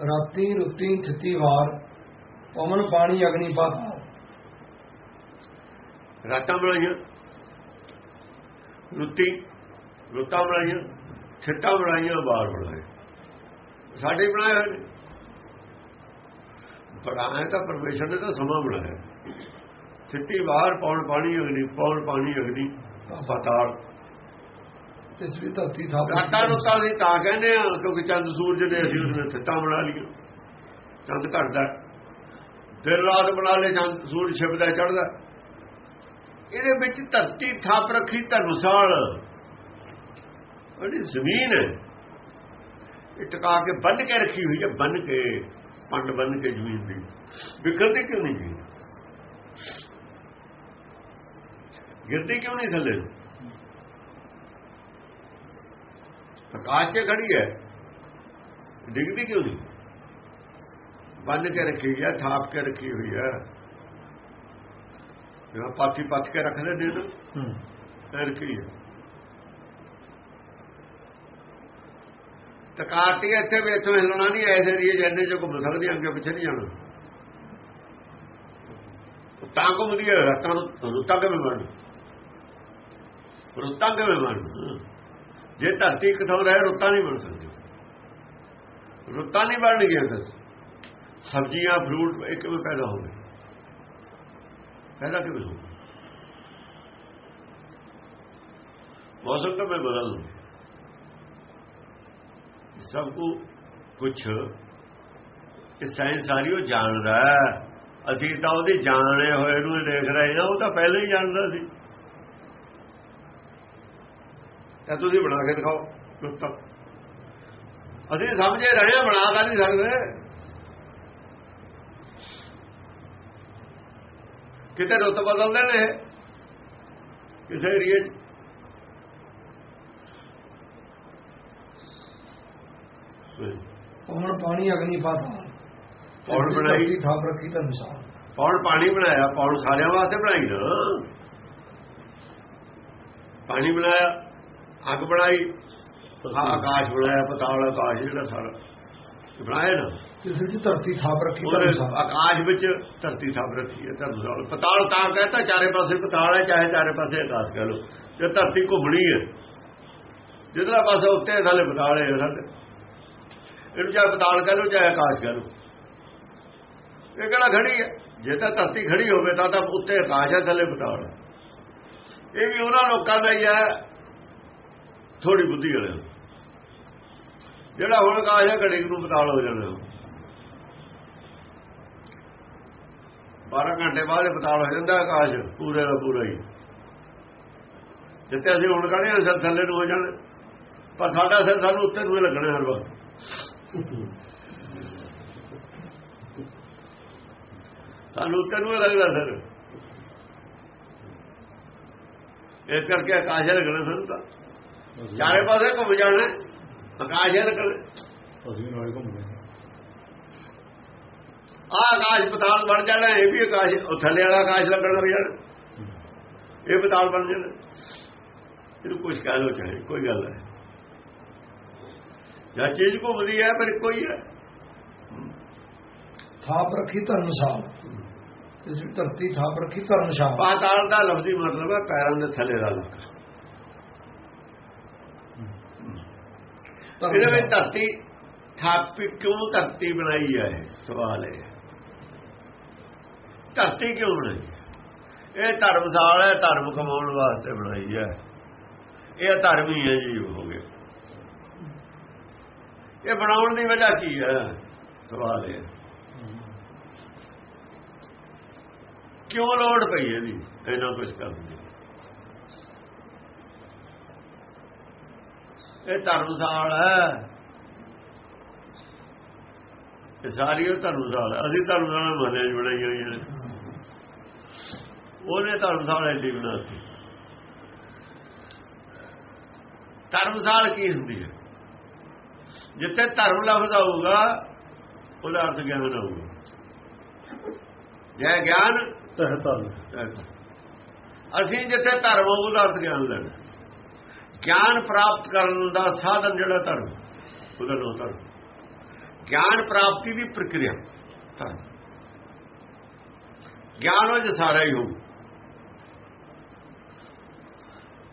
ਰਾਤੀ ਰੁੱਤੀ ਛਿੱਤੀ ਵਾਰ ਪਵਨ ਪਾਣੀ ਅਗਨੀ ਪਾਤਾਲ ਰਾਤਾਂ ਬਣਾਈਆਂ ਰੁੱਤੀ, ਰੁੱਤਾਂ ਬਣਾਈਆਂ ਛਿੱਟਾਂ ਬਣਾਈਆਂ ਬਾਹਰ ਬਣਾਏ ਸਾਡੇ ਬਣਾਏ ਹੋਏ ਨੇ। ਬਣਾਇਆ ਤਾਂ ਪਰਮੇਸ਼ਰ ਨੇ ਤਾਂ ਸਮਾਂ ਬਣਾਇਆ ਛਿੱਤੀ ਬਾਹਰ ਪੌਣ ਪਾਣੀ ਅਗਨੀ ਪੌਣ ਪਾਣੀ ਅਗਨੀ ਪਤਾਲ ਇਸ ਵੀ ਧਰਤੀ ਥਾਪ ਰਾਤਾਂ ਰੁੱਤਾਂ ਦੀ ਤਾਂ ਕਹਿੰਦੇ ਆ ਕਿਉਂਕਿ ਚੰਦ ਸੂਰਜ ਨੇ ਅਸੀਂ ਉਹਨੇ ਥਿੱਤਾਂ ਬਣਾ ਲਈਆਂ। ਚੰਦ ਘਟਦਾ ਦਿਨ ਰਾਤ ਬਣਾ ਲੈ ਚੰਦ ਸੂਰਜ ਛਿਪਦਾ ਚੜਦਾ ਇਹਦੇ ਵਿੱਚ ਧਰਤੀ ਥਾਪ ਰੱਖੀ ਧਰਮਸਾਲ। ਉਹਦੀ ਜ਼ਮੀਨ ਹੈ, ਇਹ ਟਿਕਾ ਕੇ ਬੰਨ ਕੇ ਰੱਖੀ ਹੋਈ ਹੈ ਬੰਨ ਕੇ, ਪੰਡ ਬੰਨ ਕੇ ਜ਼ਮੀਨ ਦੀ। ਵਿਖਰਦੀ ਕਿਉਂ ਨਹੀਂ ਗਈ ਗਿਰਦੀ ਕਿਉਂ ਨਹੀਂ ਥੱਲੇ? ਆਕਾਸ਼ 'ਚ ਖੜੀ ਹੈ। ਡਿੱਗਦੀ ਕਿਉਂ ਨਹੀਂ? ਬੰਨ ਕੇ ਰੱਖੀ ਹੈ ਥਾਪ ਕੇ ਰੱਖੀ ਹੋਈ ਹੈ। ਜਿਵੇਂ ਪਾਥੀ ਪੱਥ ਕੇ ਰੱਖਦੇ ਨੇ ਨਾ ਰੱਖੀ ਹੈ। ਤਕਾਤੀ ਇੱਥੇ ਵੀ ਇੱਥੋਂ ਹਿਲਣਾ ਨਹੀਂ ਐਸ ਏਰੀਏ ਜੰਨੇ ਜੋ ਘੁੰਮ ਸਕਦੀ ਅੱਗੇ ਪਿੱਛੇ ਨਹੀਂ ਜਾਣਾ। ਤਾਂ ਘੁੰਮਦੀ ਹੈ ਰਤਾਂ ਨੂੰ ਰੁੱਤਾਂ ਕਿਵੇਂ ਬਣਨ? ਰੁੱਤਾਂ ਕਿਵੇਂ ਬਣਨ? ਜੇ ਧਰਤੀ ਕਿਥੋਂ ਰਹੇ, ਰੁੱਤਾਂ ਨਹੀਂ ਬਣ ਸਕਦੀ ਰੁੱਤਾਂ ਨਹੀਂ ਬਣਨਗੀਆਂ ਫਿਰ ਸਬਜ਼ੀਆਂ ਫਰੂਟ ਇੱਕ ਵੀ ਪੈਦਾ ਹੋ ਗਏ ਪੈਦਾ ਕਿਵੇਂ ਹੋਵੇ ਮੌਸਮ ਤਾਂ ਮੈਂ ਬਦਲ ਸਭ ਕੁ ਕੁਝ ਇਹ ਸਾਇੰਸ ਸਾਰੀ ਉਹ ਜਾਣਦਾ ਅਸੀਂ ਤਾਂ ਉਹਦੇ ਜਾਣੇ ਹੋਏ ਨੂੰ ਦੇਖ ਰਹੇ ਹਾਂ, ਉਹ ਤਾਂ ਪਹਿਲਾਂ ਹੀ ਜਾਣਦਾ ਸੀ। ਤਾਂ ਤੁਸੀਂ ਬਣਾ ਕੇ ਦਿਖਾਓ ਰੁੱਤਾਂ ਅਸੀਂ ਸਮਝੇ ਰਹੇ ਹਾਂ ਬਣਾ ਤਾਂ ਨਹੀਂ ਸਕਦੇ। ਕਿਤੇ ਰੁੱਤ ਬਦਲਦੇ ਨੇ। ਕਿਸੇ ਏਰੀਏ 'ਚ? ਪਵਨ ਪਾਣੀ ਅਗਨੀ ਪਾਤਾਲ ਪੌਣ ਬਣਾਈ। ਧਰਤੀ ਥਾਪ ਰੱਖੀ ਧਰਮਸਾਲ ਪੌਣ ਪਾਣੀ ਬਣਾਇਆ ਪੌਣ ਸਾਰਿਆਂ ਵਾਸਤੇ ਬਣਾਈ ਨਾ। ਪਾਣੀ ਬਣਾਇਆ। ਅੱਗ ਬਣਾਈ ਆਕਾਸ਼ ਬਣਾਇਆ ਪਤਾਲ ਆਕਾਸ਼ ਜਿਹੜਾ ਸਾਰਾ ਬਣਾਇਆ ਨਾ। ਇਸ ਵਿੱਚ ਧਰਤੀ ਥਾਪ ਰੱਖੀ ਆਕਾਸ਼ ਵਿੱਚ ਧਰਤੀ ਸਾਬ ਰੱਖੀ ਹੈ ਧਰਮਸਾਲ ਪਤਾਲ ਤਾਂ ਕਹਿੰਦਾ ਚਾਰੇ ਪਾਸੇ ਪਤਾਲ ਹੈ ਚਾਹੇ ਚਾਰੇ ਪਾਸੇ ਆਕਾਸ਼ ਕਹ ਲੋ ਜੇ ਧਰਤੀ ਘੁੰਮਣੀ ਹੈ ਜਿੱਧਰਲਾ ਪਾਸਾ ਉੱਤੇ ਥੱਲੇ ਪਤਾਲ ਹੈ ਸਾਡੇ ਇਹਨੂੰ ਚਾਹੇ ਪਤਾਲ ਕਹ ਲੋ ਚਾਹੇ ਆਕਾਸ਼ ਕਹ ਲੋ ਇਹ ਕਿਹੜਾ ਖੜੀ ਹੈ? ਜੇ ਤਾਂ ਧਰਤੀ ਖੜੀ ਹੋਵੇ ਤਾਂ ਤਾਂ ਉੱਤੇ ਆਕਾਸ਼ ਹੈ ਥੱਲੇ ਪਤਾਲ ਹੈ। ਇਹ ਵੀ ਉਹਨਾਂ ਲੋਕਾਂ ਦਾ ਹੀ ਹੈ ਥੋੜੀ ਬੁੱਧੀ ਵਾਲੇ ਜਿਹੜਾ ਹੁਣ ਆਕਾਸ਼ ਹੈ ਘੜੀ ਨੂੰ ਪਤਾਲ ਹੋ ਜਾਣਾ। 12 ਘੰਟੇ ਬਾਅਦ ਇਹ ਪਤਾਲ ਹੋ ਜਾਂਦਾ ਆਕਾਸ਼, ਪੂਰੇ ਦਾ ਪੂਰਾ ਹੀ। ਜਿੱਤੇ ਅਸੀਂ ਹੁਣ ਕਹਿੰਦੇ ਹਾਂ, ਸਿਰ ਥੱਲੇ ਨੂੰ ਹੋ ਜਾਣਾ। ਪਰ ਸਾਡਾ ਸਿਰ ਸਾਨੂੰ ਉੱਤੇ ਨੂੰ ਹੀ ਲੱਗਣਾ ਹਰ ਵਕਤ। ਸਾਨੂੰ ਉੱਤੇ ਨੂੰ ਹੀ ਲੱਗਦਾ ਸਰ। ਇਸ ਕਰਕੇ ਆਕਾਸ਼ ਲੱਗਣਾ ਸਾਨੂੰ ਤਾਂ। ਚਾਰੇ ਪਾਸੇ ਘੁੰਮ ਜਾਣਾ ਆਕਾਸ਼ ਹੀ ਲੱਗਣਾ ਅਸੀਂ ਨਾਲੇ ਘੁੰਮਦੇ ਆ ਆਕਾਸ਼ ਪਤਾਲ ਬਣ ਜਾਣਾ ਇਹ ਵੀ ਆਕਾਸ਼ ਥੱਲੇ ਵਾਲਾ ਆਕਾਸ਼ ਲੱਗਣ ਲੱਗ ਜਾਣਾ। ਇਹ ਪਤਾਲ ਬਣ ਜਾਣਾ। ਇਹਨੂੰ ਕੁਝ ਕਹਿ ਲੋ ਚਾਹੇ ਕੋਈ ਗੱਲ ਹੈ ਜਾਂ ਚੀਜ਼ ਘੁੰਮਦੀ ਹੈ ਪਰ ਕੋਈ ਹੈ ਥਾਪ ਰੱਖੀ ਧਰਮਸਾਲ ਇਸ ਧਰਤੀ ਥਾਪ ਰੱਖੀ ਧਰਮਸਾਲ ਪਾਤਾਲ ਦਾ ਲਫ਼ਜ਼ੀ ਮਤਲਬ ਹੈ ਪੈਰਾਂ ਦੇ ਥੱਲੇ ਦਾ ਲੱਗਾ ਇਹਦੇ ਵਿੱਚ ਧਰਤੀ ਥਾਪੀ ਕਿਉਂ ਧਰਤੀ ਬਣਾਈ ਹੈ ਸਵਾਲ ਹੈ। ਧਰਤੀ ਕਿਉਂ ਬਣਾਈ ਹੈ? ਇਹ ਧਰਮਸਾਲ ਹੈ ਧਰਮ ਕਮਾਉਣ ਵਾਸਤੇ ਬਣਾਈ ਹੈ। ਇਹ ਧਰਮ ਹੀ ਹੈ ਜੀ ਹੋ ਗਏ ਇਹ ਬਣਾਉਣ ਦੀ ਵਜ੍ਹਾ ਕੀ ਹੈ? ਸਵਾਲ ਹੈ। ਕਿਉਂ ਲੋੜ ਪਈ ਇਹਦੀ? ਇਹਨਾਂ ਕੁਝ ਕਰਨ ਦੀ। ਇਹ ਧਰਮਸਾਲ ਹੈ। ਇਹ ਸਾਰੀ ਉਹ ਧਰਮਸਾਲ ਹੈ। ਅਸੀਂ ਧਰਮਸਾਲ 'ਚ ਬਣਾਈ ਹੋਈ ਹੈ। ਉਹਨੇ ਧਰਮਸਾਲ ਐਡੀ ਬਣਾਤੀ ਧਰਮਸਾਲ ਕੀ ਹੁੰਦੀ ਹੈ? ਜਿੱਥੇ ਧਰਮ ਲਫ਼ਜ਼ ਆਊਗਾ ਉਹਦਾ ਅਰਥ ਗਿਆਨ ਆਊਗਾ। ਜੈ ਗਿਆਨ ਤਹ ਧਰਮ। ਅਸੀਂ ਜਿੱਥੇ ਧਰਮ ਹੋਊ ਉਹਦਾ ਅਰਥ ਗਿਆਨ ਲੈਣਾ। ਗਿਆਨ ਪ੍ਰਾਪਤ ਕਰਨ ਦਾ ਸਾਧਨ ਜਿਹੜਾ ਧਰਮ, ਉਹਦਾ ਨਾਮ ਧਰਮ। ਗਿਆਨ ਪ੍ਰਾਪਤੀ ਦੀ ਪ੍ਰਕਿਰਿਆ, ਧਰਮ। ਗਿਆਨ ਉਹ ਸਾਰਾ ਹੀ ਹੋਊ।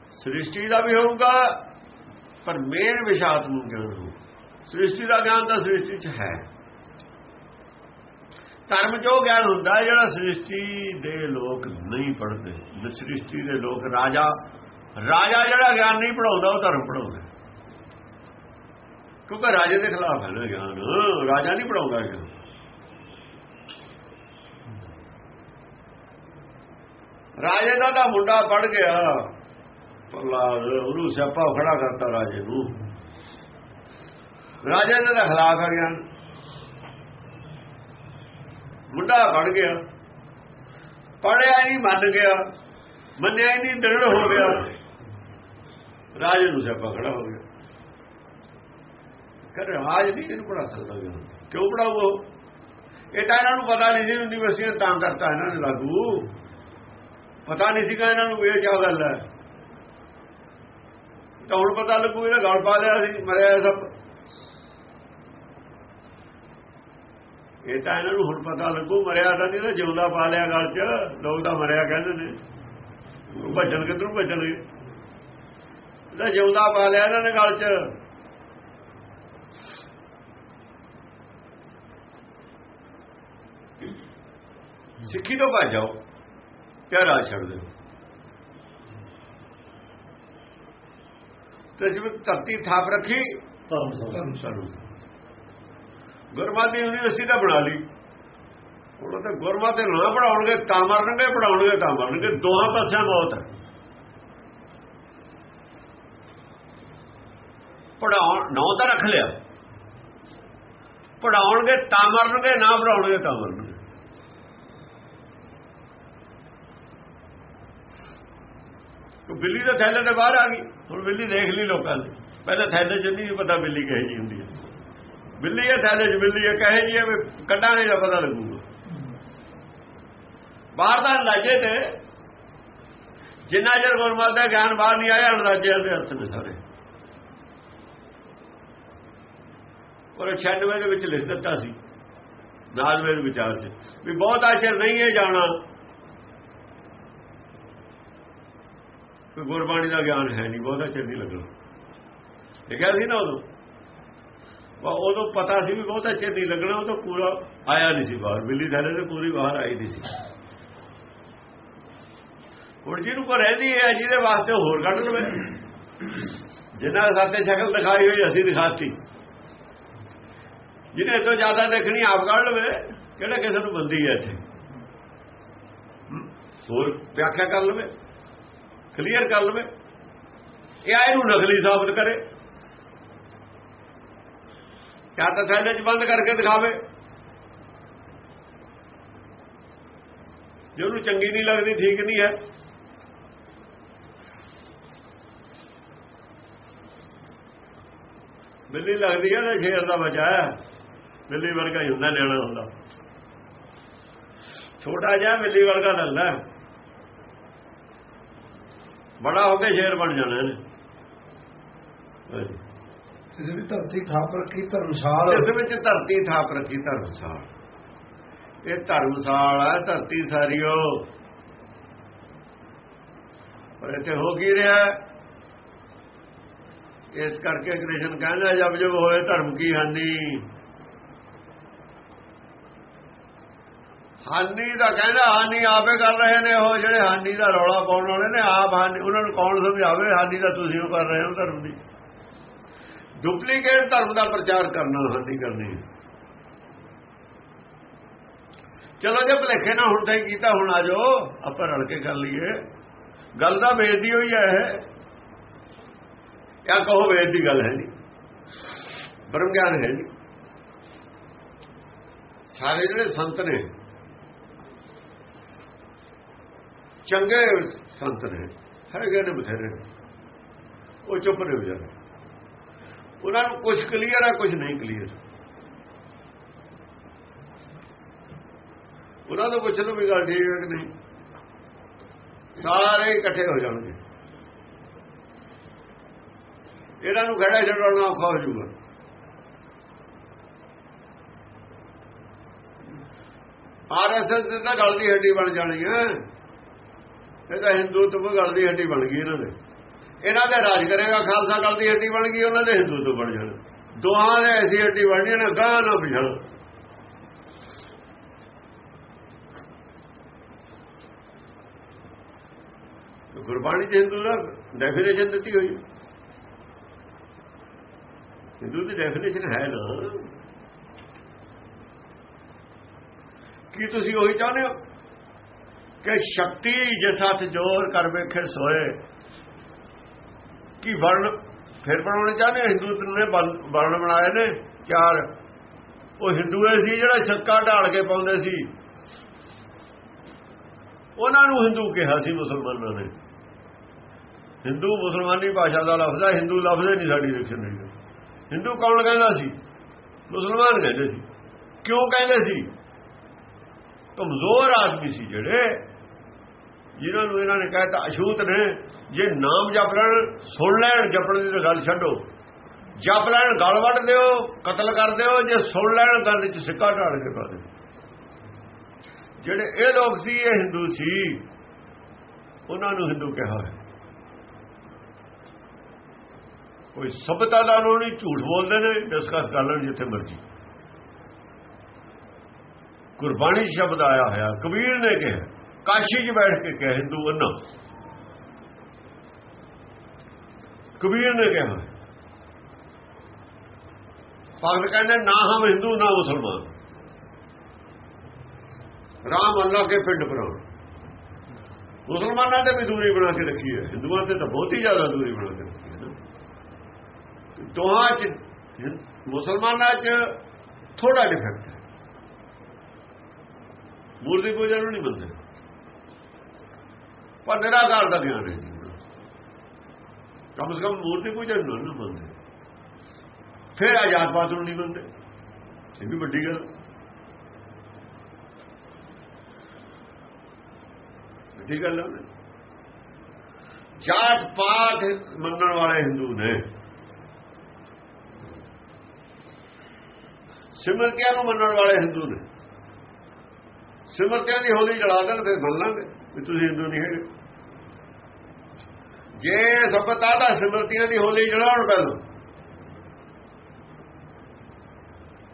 ਸ੍ਰਿਸ਼ਟੀ ਦਾ ਵੀ ਹੋਊਗਾ, ਪਰ ਮੇਨ ਵਿਸ਼ਾਤ ਨੂੰ ਗਿਆਨ ਹੋਊ। ਸ੍ਰਿਸ਼ਟੀ ਦਾ ਗਿਆਨ ਤਾਂ ਸ੍ਰਿਸ਼ਟੀ 'ਚ ਹੈ। ਧਰਮ ਜੋ ਗਿਆਨ ਹੁੰਦਾ ਜਿਹੜਾ ਸ੍ਰਿਸ਼ਟੀ ਦੇ ਲੋਕ ਨਹੀਂ ਪੜ੍ਹਦੇ। ਸ੍ਰਿਸ਼ਟੀ ਦੇ ਲੋਕ ਰਾਜਾ ਰਾਜਾ ਜਿਹੜਾ ਗਿਆਨ ਨਹੀਂ ਪੜਾਉਂਦਾ ਉਹ ਧਰਮ ਪੜਾਉਂਦਾ ਕਿਉਂਕਿ ਰਾਜੇ ਦੇ ਖਿਲਾਫ ਹੈ ਨਾ ਗਿਆਨ। ਰਾਜਾ ਨਹੀਂ ਪੜਾਉਂਦਾ ਗਿਆਨ ਰਾਜੇ ਦਾ ਤਾਂ ਮੁੰਡਾ ਪੜ ਗਿਆ। ਪ੍ਰਲਾਦ ਉਹਨੂੰ ਸਿਆਪਾ ਖੜਾ ਕਰਤਾ ਰਾਜੇ ਨੂੰ। ਰਾਜੇ ਦੇ ਖਿਲਾਫ ਹੈ ਗਿਆਨ। ਮੁੰਡਾ ਪੜ ਗਿਆ। ਪੜਿਆ ਨਹੀਂ, ਮੰਨ ਗਿਆ। ਮੰਨਿਆ ਹੀ ਨਹੀਂ, ਦਰੜ ਹੋ ਗਿਆ। ਰਾਜ ਨੂੰ ਸਿਆਪਾ ਖੜਾ ਹੋ ਗਿਆ। ਕਰ ਰਾਜ ਨਹੀਂ, ਇਹਨੂੰ ਪੜਾ ਸਕਦਾ ਗਿਆ ਕਿਉਂ ਪੜਾਉ ਇਹ ਤਾਂ ਇਹਨਾਂ ਨੂੰ ਪਤਾ ਨਹੀਂ ਸੀ, ਯੂਨੀਵਰਸਿਟੀਆਂ ਤਾਂ ਕਰਤਾ ਇਹਨਾਂ ਨੇ ਲਾਗੂ। ਪਤਾ ਨਹੀਂ ਸੀਗਾ ਇਹਨਾਂ ਨੂੰ ਇਹ ਕੀ ਗੱਲ ਹੈ। ਤਾਂ ਹੁਣ ਪਤਾ ਲੱਗੂ, ਇਹਦਾ ਗਲ ਪਾ ਲਿਆ ਸੀ, ਮਰਿਆ ਸਭ। ਇਹ ਤਾਂ ਇਹਨਾਂ ਨੂੰ ਹੁਣ ਪਤਾ ਲੱਗੂ, ਮਰਿਆ ਤਾਂ ਨਹੀਂ ਤਾਂ ਜਿਉਂਦਾ ਪਾ ਲਿਆ ਗਲ 'ਚ। ਲੋਕ ਤਾਂ ਮਰਿਆ ਕਹਿੰਦੇ ਨੇ। ਭੱਜਣ ਕਿੱਧਰੋਂ ਭੱਜਣਗੇ? ਇਹਦਾ ਜਿਉਂਦਾ ਪਾ ਲਿਆ ਇਹਨਾਂ ਨੇ ਗਲ 'ਚ। ਸਿੱਖੀ ਤੋਂ ਭੱਜ ਜਾਓ ਕਿਆ ਰਾਜ ਛੱਡ ਦਿਓ? ਤੇ ਜਿਵੇਂ ਧਰਤੀ ਥਾਪ ਰੱਖੀ ਧਰਮ ਸਾਨੂੰ ਗੁਰਮਤਿ ਯੂਨੀਵਰਸਿਟੀ ਤਾਂ ਬਣਾ ਲਈ। ਹੁਣ ਤੇ ਗੁਰਮਤਿ ਨਾ ਪੜਾਉਣਗੇ ਤਾਂ ਮਰਨਗੇ ਪੜਾਉਣਗੇ ਤਾਂ ਮਰਨਗੇ ਦੋਹਾਂ ਪਾਸਿਆਂ ਮੌਤ ਹੈ। ਪੜਾਉਣ ਨੌ ਤਾਂ ਰੱਖ ਲਿਆ। ਪੜਾਉਣਗੇ ਤਾਂ ਮਰਨਗੇ, ਨਾ ਪੜਾਉਣਗੇ ਤਾਂ ਮਰਨਗੇ। ਕੋ ਬਿੱਲੀ ਦਾ ਥੈਲੇ ਤੇ ਬਾਹਰ ਆ ਗਈ। ਹੁਣ ਬਿੱਲੀ ਦੇਖ ਲਈ ਲੋਕਾਂ ਨੇ। ਪਹਿਲਾਂ ਥੈਲੇ 'ਚ ਨਹੀਂ ਪਤਾ ਬਿੱਲੀ ਕਹੇ ਜੀ ਹੁੰਦੀ ਹੈ। ਬਿੱਲੀ ਹੈ, ਥੈਲੇ 'ਚ ਬਿੱਲੀ ਹੈ, ਕਹੇ ਜੀ ਹੈ ਕੱਢਾਂਗੇ ਜਾਂ ਪਤਾ ਲੱਗੂਗਾ। ਬਾਹਰ ਦਾ ਅੰਦਾਜ਼ੇ ਤੇ ਜਿੰਨਾ ਚਿਰ ਗੁਰਮਤਿ ਦਾ ਗਿਆਨ ਬਾਹਰ ਨਹੀਂ ਆਇਆ ਅੰਦਾਜ਼ੇ ਦੇ ਅਰਥ ਨੇ ਸਾਰੇ। ਔਰ 96 ਦੇ ਵਿੱਚ ਲਿਖ ਦਿੱਤਾ ਸੀ। ਨਾਜ਼ਮੇ ਦੇ ਵਿਚਾਰ 'ਚ ਵੀ ਬਹੁਤ ਆਚਰ ਨਹੀਂ ਹੈ ਜਾਣਾ। ਕੋਈ ਗੁਰਬਾਣੀ ਦਾ ਗਿਆਨ ਹੈ ਨਹੀਂ, ਬਹੁਤਾ ਚਿਰ ਨਹੀਂ ਲੱਗਣਾ। ਲਿਖਿਆ ਸੀ ਨਾ ਉਦੋਂ। ਉਹ ਉਦੋਂ ਪਤਾ ਸੀ ਵੀ ਬਹੁਤਾ ਚਿਰ ਨਹੀਂ ਲੱਗਣਾ, ਉਹ ਤਾਂ ਪੂਰਾ ਆਇਆ ਨਹੀਂ ਸੀ ਬਾਹਰ। ਬਿੱਲੀ ਥੱਲੇ ਤੇ ਪੂਰੀ ਬਾਹਰ ਆਈ ਨਹੀਂ ਸੀ। ਹੁਣ ਜਿਹਨੂੰ ਕੋ ਰਹਿੰਦੀ ਹੈ, ਜਿਹਦੇ ਵਾਸਤੇ ਹੋਰ ਕੱਢ ਲਵੇ। ਜਿਨ੍ਹਾਂ ਸਾਤੇ ਸ਼ਕਲ ਦਿਖਾਈ ਹੋਈ, ਅਸੀਂ ਦਿਖਾਤੀ। ਜਿਹਨੇ ਤੋਂ ਜ਼ਿਆਦਾ ਦੇਖਣੀ, ਆਪ ਕੱਢ ਲਵੇ। ਕਿਹੜਾ ਕਿਸੇ ਨੂੰ ਬੰਦੀ ਹੈ ਇੱਥੇ? ਹੋਰ ਵਿਆਖਿਆ ਕਰ ਲਵੇ। ਕਲੀਅਰ ਕਰ ਲਵੇ। ਇਹ ਆਏ ਨੂੰ ਨਕਲੀ ਸਾਬਤ ਕਰੇ। ਕਿਆ ਤਾਂ ਥੈਲੇ 'ਚ ਬੰਦ ਕਰਕੇ ਦਿਖਾਵੇ। ਜੇ ਉਹਨੂੰ ਚੰਗੀ ਨਹੀਂ ਲੱਗਦੀ, ਠੀਕ ਨਹੀਂ ਹੈ। ਬਿੱਲੀ ਲੱਗਦੀ ਹੈ ਨਾ ਸ਼ੇਰ ਦਾ ਬਚਾ ਬਿੱਲੀ ਵਰਗਾ ਹੀ ਹੁੰਦਾ ਲੈਣਾ ਹੁੰਦਾ। ਛੋਟਾ ਜਿਹਾ ਬਿੱਲੀ ਵਰਗਾ ਲੱਗਦਾ ਬੜਾ ਹੋ ਕੇ ਸ਼ੇਰ ਬਣ ਜਾਣਾ ਇਹਨੇ ਇਸ ਵਿੱਚ ਧਰਤੀ ਥਾਪ ਰੱਖੀ ਧਰਮਸ਼ਾਲ। ਇਸ ਵਿੱਚ ਧਰਤੀ ਥਾਪ ਰੱਖੀ ਧਰਮਸਾਲ। ਇਹ ਧਰਮਸਾਲ ਹੈ ਧਰਤੀ ਸਾਰੀਓ। ਪਰ ਇੱਥੇ ਹੋ ਕੀ ਰਿਹਾ? ਇਸ ਕਰਕੇ ਕ੍ਰਿਸ਼ਨ ਕਹਿੰਦਾ ਜਬ ਜਬ ਹੋਏ ਧਰਮ ਕੀ ਹਾਨੀ। ਹਾਨੀ ਦਾ ਕਹਿੰਦਾ ਹਾਨੀ ਆਪੇ ਕਰ ਰਹੇ ਨੇ, ਉਹ ਜਿਹੜੇ ਹਾਨੀ ਦਾ ਰੌਲਾ ਪਾਉਣ ਵਾਲੇ ਨੇ, ਆਪ ਹਾਨੀ, ਉਹਨਾਂ ਨੂੰ ਕੌਣ ਸਮਝਾਵੇ ਹਾਨੀ ਦਾ ਤੁਸੀਂ ਉਹ ਕਰ ਰਹੇ ਹੋ ਧਰਮ ਦੀ? ਡੁਪਲੀਕੇਟ ਧਰਮ ਦਾ ਪ੍ਰਚਾਰ ਕਰਨਾ ਹਾਨੀ ਕਰਨੀ ਚਲੋ ਜੇ ਭਲੇਖੇ ਨਾ ਹੁਣ ਤਾਂ ਕੀਤਾ, ਹੁਣ ਆ ਜਾਓ, ਆਪਾਂ ਰਲ ਕੇ ਕਰ ਲਈਏ। ਗੱਲ ਤਾਂ ਵੇਦ ਦੀ ਹੋਈ ਹੈ ਜਾਂ ਕਹੋ ਵੇਦ ਦੀ ਗੱਲ ਹੈ ਨਹੀਂ। ਬ੍ਰਹਮ ਗਿਆਨ ਹੈ ਨਹੀਂ। ਸਾਰੇ ਜਿਹੜੇ ਸੰਤ ਨੇ ਚੰਗੇ ਸੰਤ ਨੇ, ਹੈਗੇ ਨੇ ਬਥੇਰੇ। ਉਹ ਚੁੱਪ ਨੇ ਵਿਚਾਰੇ। ਉਹਨਾਂ ਨੂੰ ਕੁਝ ਕਲੀਅਰ ਹੈ ਕੁਝ ਨਹੀਂ ਕਲੀਅਰ ਉਹਨਾਂ ਤੋਂ ਪੁੱਛ ਲਓ ਵੀ ਗੱਲ ਠੀਕ ਹੈ ਕਿ ਨਹੀਂ? ਸਾਰੇ ਇਕੱਠੇ ਹੋ ਜਾਣਗੇ। ਇਹਨਾਂ ਨੂੰ ਖੜਾ ਛਡਾਉਣਾ ਔਖਾ ਹੋ ਜਾਊਗਾ। ਆਰਐਸਐਸ ਦੇ ਤਾਂ ਗੱਲ ਦੀ ਹੱਡੀ ਬਣ ਜਾਣੀ ਹੈ ਇਹ ਤਾਂ ਹਿੰਦੂਤਵ ਗਲ ਦੀ ਹੱਡੀ ਬਣ ਗਈ ਇਹਨਾਂ ਦੇ। ਇਹਨਾਂ ਦੇ ਰਾਜ ਕਰੇਗਾ, ਖਾਲਸਾ ਗੱਲ ਦੀ ਹੱਡੀ ਬਣ ਗਈ, ਉਹਨਾਂ ਦੇ ਹਿੰਦੂਤਵ ਬਣ ਜਾਣ। ਦੋਹਾਂ ਦੇ ਐਸੀ ਹੱਡੀ ਬਣਨੀ ਨਾ ਗਾਹ ਨਾ ਪਿਛੜ ਗੁਰਬਾਣੀ ਚ ਹਿੰਦੂ ਦਾ ਡੈਫੀਨੇਸ਼ਨ ਦਿੱਤੀ ਹੋਈ ਹਿੰਦੂ ਦੀ ਡੈਫੀਨੇਸ਼ਨ ਹੈ ਨਾ। ਕੀ ਤੁਸੀਂ ਉਹੀ ਚਾਹੁੰਦੇ ਹੋ? ਕਿ ਸ਼ਕਤੀ ਜਿਸ ਹੱਥ ਜੋਰ ਕਰ ਵੇਖੇ ਸੋਏ। ਕੀ ਵਰਣ ਫਿਰ ਬਣਾਉਣੇ ਚਾਹੁੰਦੇ ਹੋ? ਹਿੰਦੂ ਨੇ ਵਰਣ ਬਣਾਏ ਨੇ ਚਾਰ। ਉਹ ਹਿੰਦੂਏ ਸੀ ਜਿਹੜਾ ਛੱਕਾ ਢਾਲ ਕੇ ਪਾਉਂਦੇ ਸੀ। ਉਹਨਾਂ ਨੂੰ ਹਿੰਦੂ ਕਿਹਾ ਸੀ ਮੁਸਲਮਾਨਾਂ ਨੇ। ਹਿੰਦੂ ਮੁਸਲਮਾਨੀ ਭਾਸ਼ਾ ਦਾ ਲਫ਼ਜ਼ ਹੈ ਹਿੰਦੂ ਲਫ਼ਜ਼ ਨਹੀਂ ਸਾਡੀ ਡਿਕਸ਼ਨਰੀ ਹਿੰਦੂ ਕੌਣ ਕਹਿੰਦਾ ਸੀ? ਮੁਸਲਮਾਨ ਕਹਿੰਦੇ ਸੀ। ਕਿਉਂ ਕਹਿੰਦੇ ਸੀ? ਕਮਜ਼ੋਰ ਆਦਮੀ ਸੀ ਜਿਹੜੇ ਜਿਨ੍ਹਾਂ ਨੂੰ ਇਹਨਾਂ ਨੇ ਕਹਿਤਾ ਅਸ਼ੂਤ ਨੇ, ਜੇ ਨਾਮ ਜਪ ਲੈਣ, ਸੁਣ ਲੈਣ, ਜਪਣ ਦੀ ਤਾਂ ਗੱਲ ਛੱਡੋ। ਜਪ ਲੈਣ, ਗਲ ਵੱਢ ਦਿਓ, ਕਤਲ ਕਰ ਦਿਓ, ਜੇ ਸੁਣ ਲੈਣ ਗੱਲ 'ਚ ਸਿੱਕਾ ਢਾਲ ਕੇ ਪਾ ਦਿਓ। ਜਿਹੜੇ ਇਹ ਲੋਕ ਸੀ, ਇਹ ਹਿੰਦੂ ਸੀ, ਉਹਨਾਂ ਨੂੰ ਹਿੰਦੂ ਕਿਹਾ ਹੈ। ਕੋਈ ਸਭਤਾ ਦਾ ਨੂੰ ਨਹੀਂ, ਝੂਠ ਬੋਲਦੇ ਨੇ ਡਿਸਕਸ ਕਰ ਲੈਣ ਜਿੱਥੇ ਮਰਜ਼ੀ। ਗੁਰਬਾਣੀ ਸ਼ਬਦ ਆਇਆ ਹੋਇਆ, ਕਬੀਰ ਨੇ ਕਿਹਾ। ਕਾਸ਼ੀ 'ਚ ਬੈਠ ਕੇ ਕਿਹਾ, ਹਿੰਦੂ ਅੰਨਾ ਕਬੀਰ ਨੇ ਕਿਹਾ, ਭਗਤ ਕਹਿੰਦੇ, ਨਾ ਹਮ ਹਿੰਦੂ, ਨਾ ਮੁਸਲਮਾਨ। ਰਾਮ ਅੱਲਾ ਕੇ ਪਿੰਡ ਪਰਾਉ ਮੁਸਲਮਾਨਾਂ ਤੇ ਵੀ ਦੂਰੀ ਬਣਾ ਕੇ ਰੱਖੀ ਹੈ। ਹਿੰਦੂਆਂ ਤੇ ਤਾਂ ਬਹੁਤ ਹੀ ਜ਼ਿਆਦਾ ਦੂਰੀ ਬਣਾ ਕੇ ਰੱਖੀ ਹੈ ਨਾ। ਦੋਹਾਂ ਚ, ਮੁਸਲਮਾਨਾਂ ਚ ਥੋੜਾ ਡਿਫੈਕਟ ਹੈ। ਮੂਰਤੀ ਪੂਜਾ ਨੂੰ ਨਹੀਂ ਮੰਨਦੇ। ਪਰ ਨਿਰਾਕਾਰ ਦਾ ਗਿਆਨ ਹੈ ਕਮ ਸੇ ਕਮ ਮੂਰਤੀ ਪੂਜਾ ਨੂੰ ਮੰਨਦੇ ਫਿਰ ਆਜ਼ਾਦਵਾਦ ਨੂੰ ਨਹੀਂ ਮੰਨਦੇ ਇਹ ਵੀ ਵੱਡੀ ਗੱਲ। ਵੱਡੀ ਗੱਲ ਹੈ ਜਾਤ ਪਾਤ ਮੰਨਣ ਵਾਲੇ ਹਿੰਦੂ ਨੇ। ਸਿਮਰਤਿਆਂ ਨੂੰ ਮੰਨਣ ਵਾਲੇ ਹਿੰਦੂ ਨੇ। ਸਿਮਰਤਿਆਂ ਦੀ ਹੋਲੀ ਜਲਾ ਦੇਣ, ਫਿਰ ਮੰਨ ਲਾਂਗੇ ਵੀ ਤੁਸੀਂ ਹਿੰਦੂ ਨਹੀਂ ਹੈਗੇ। ਜੇ ਸਭਤਾ ਦਾ ਸਿਮਰਤੀਆਂ ਦੀ ਹੋਲੀ ਜਲਾਉਣ ਪਹਿਲਾਂ।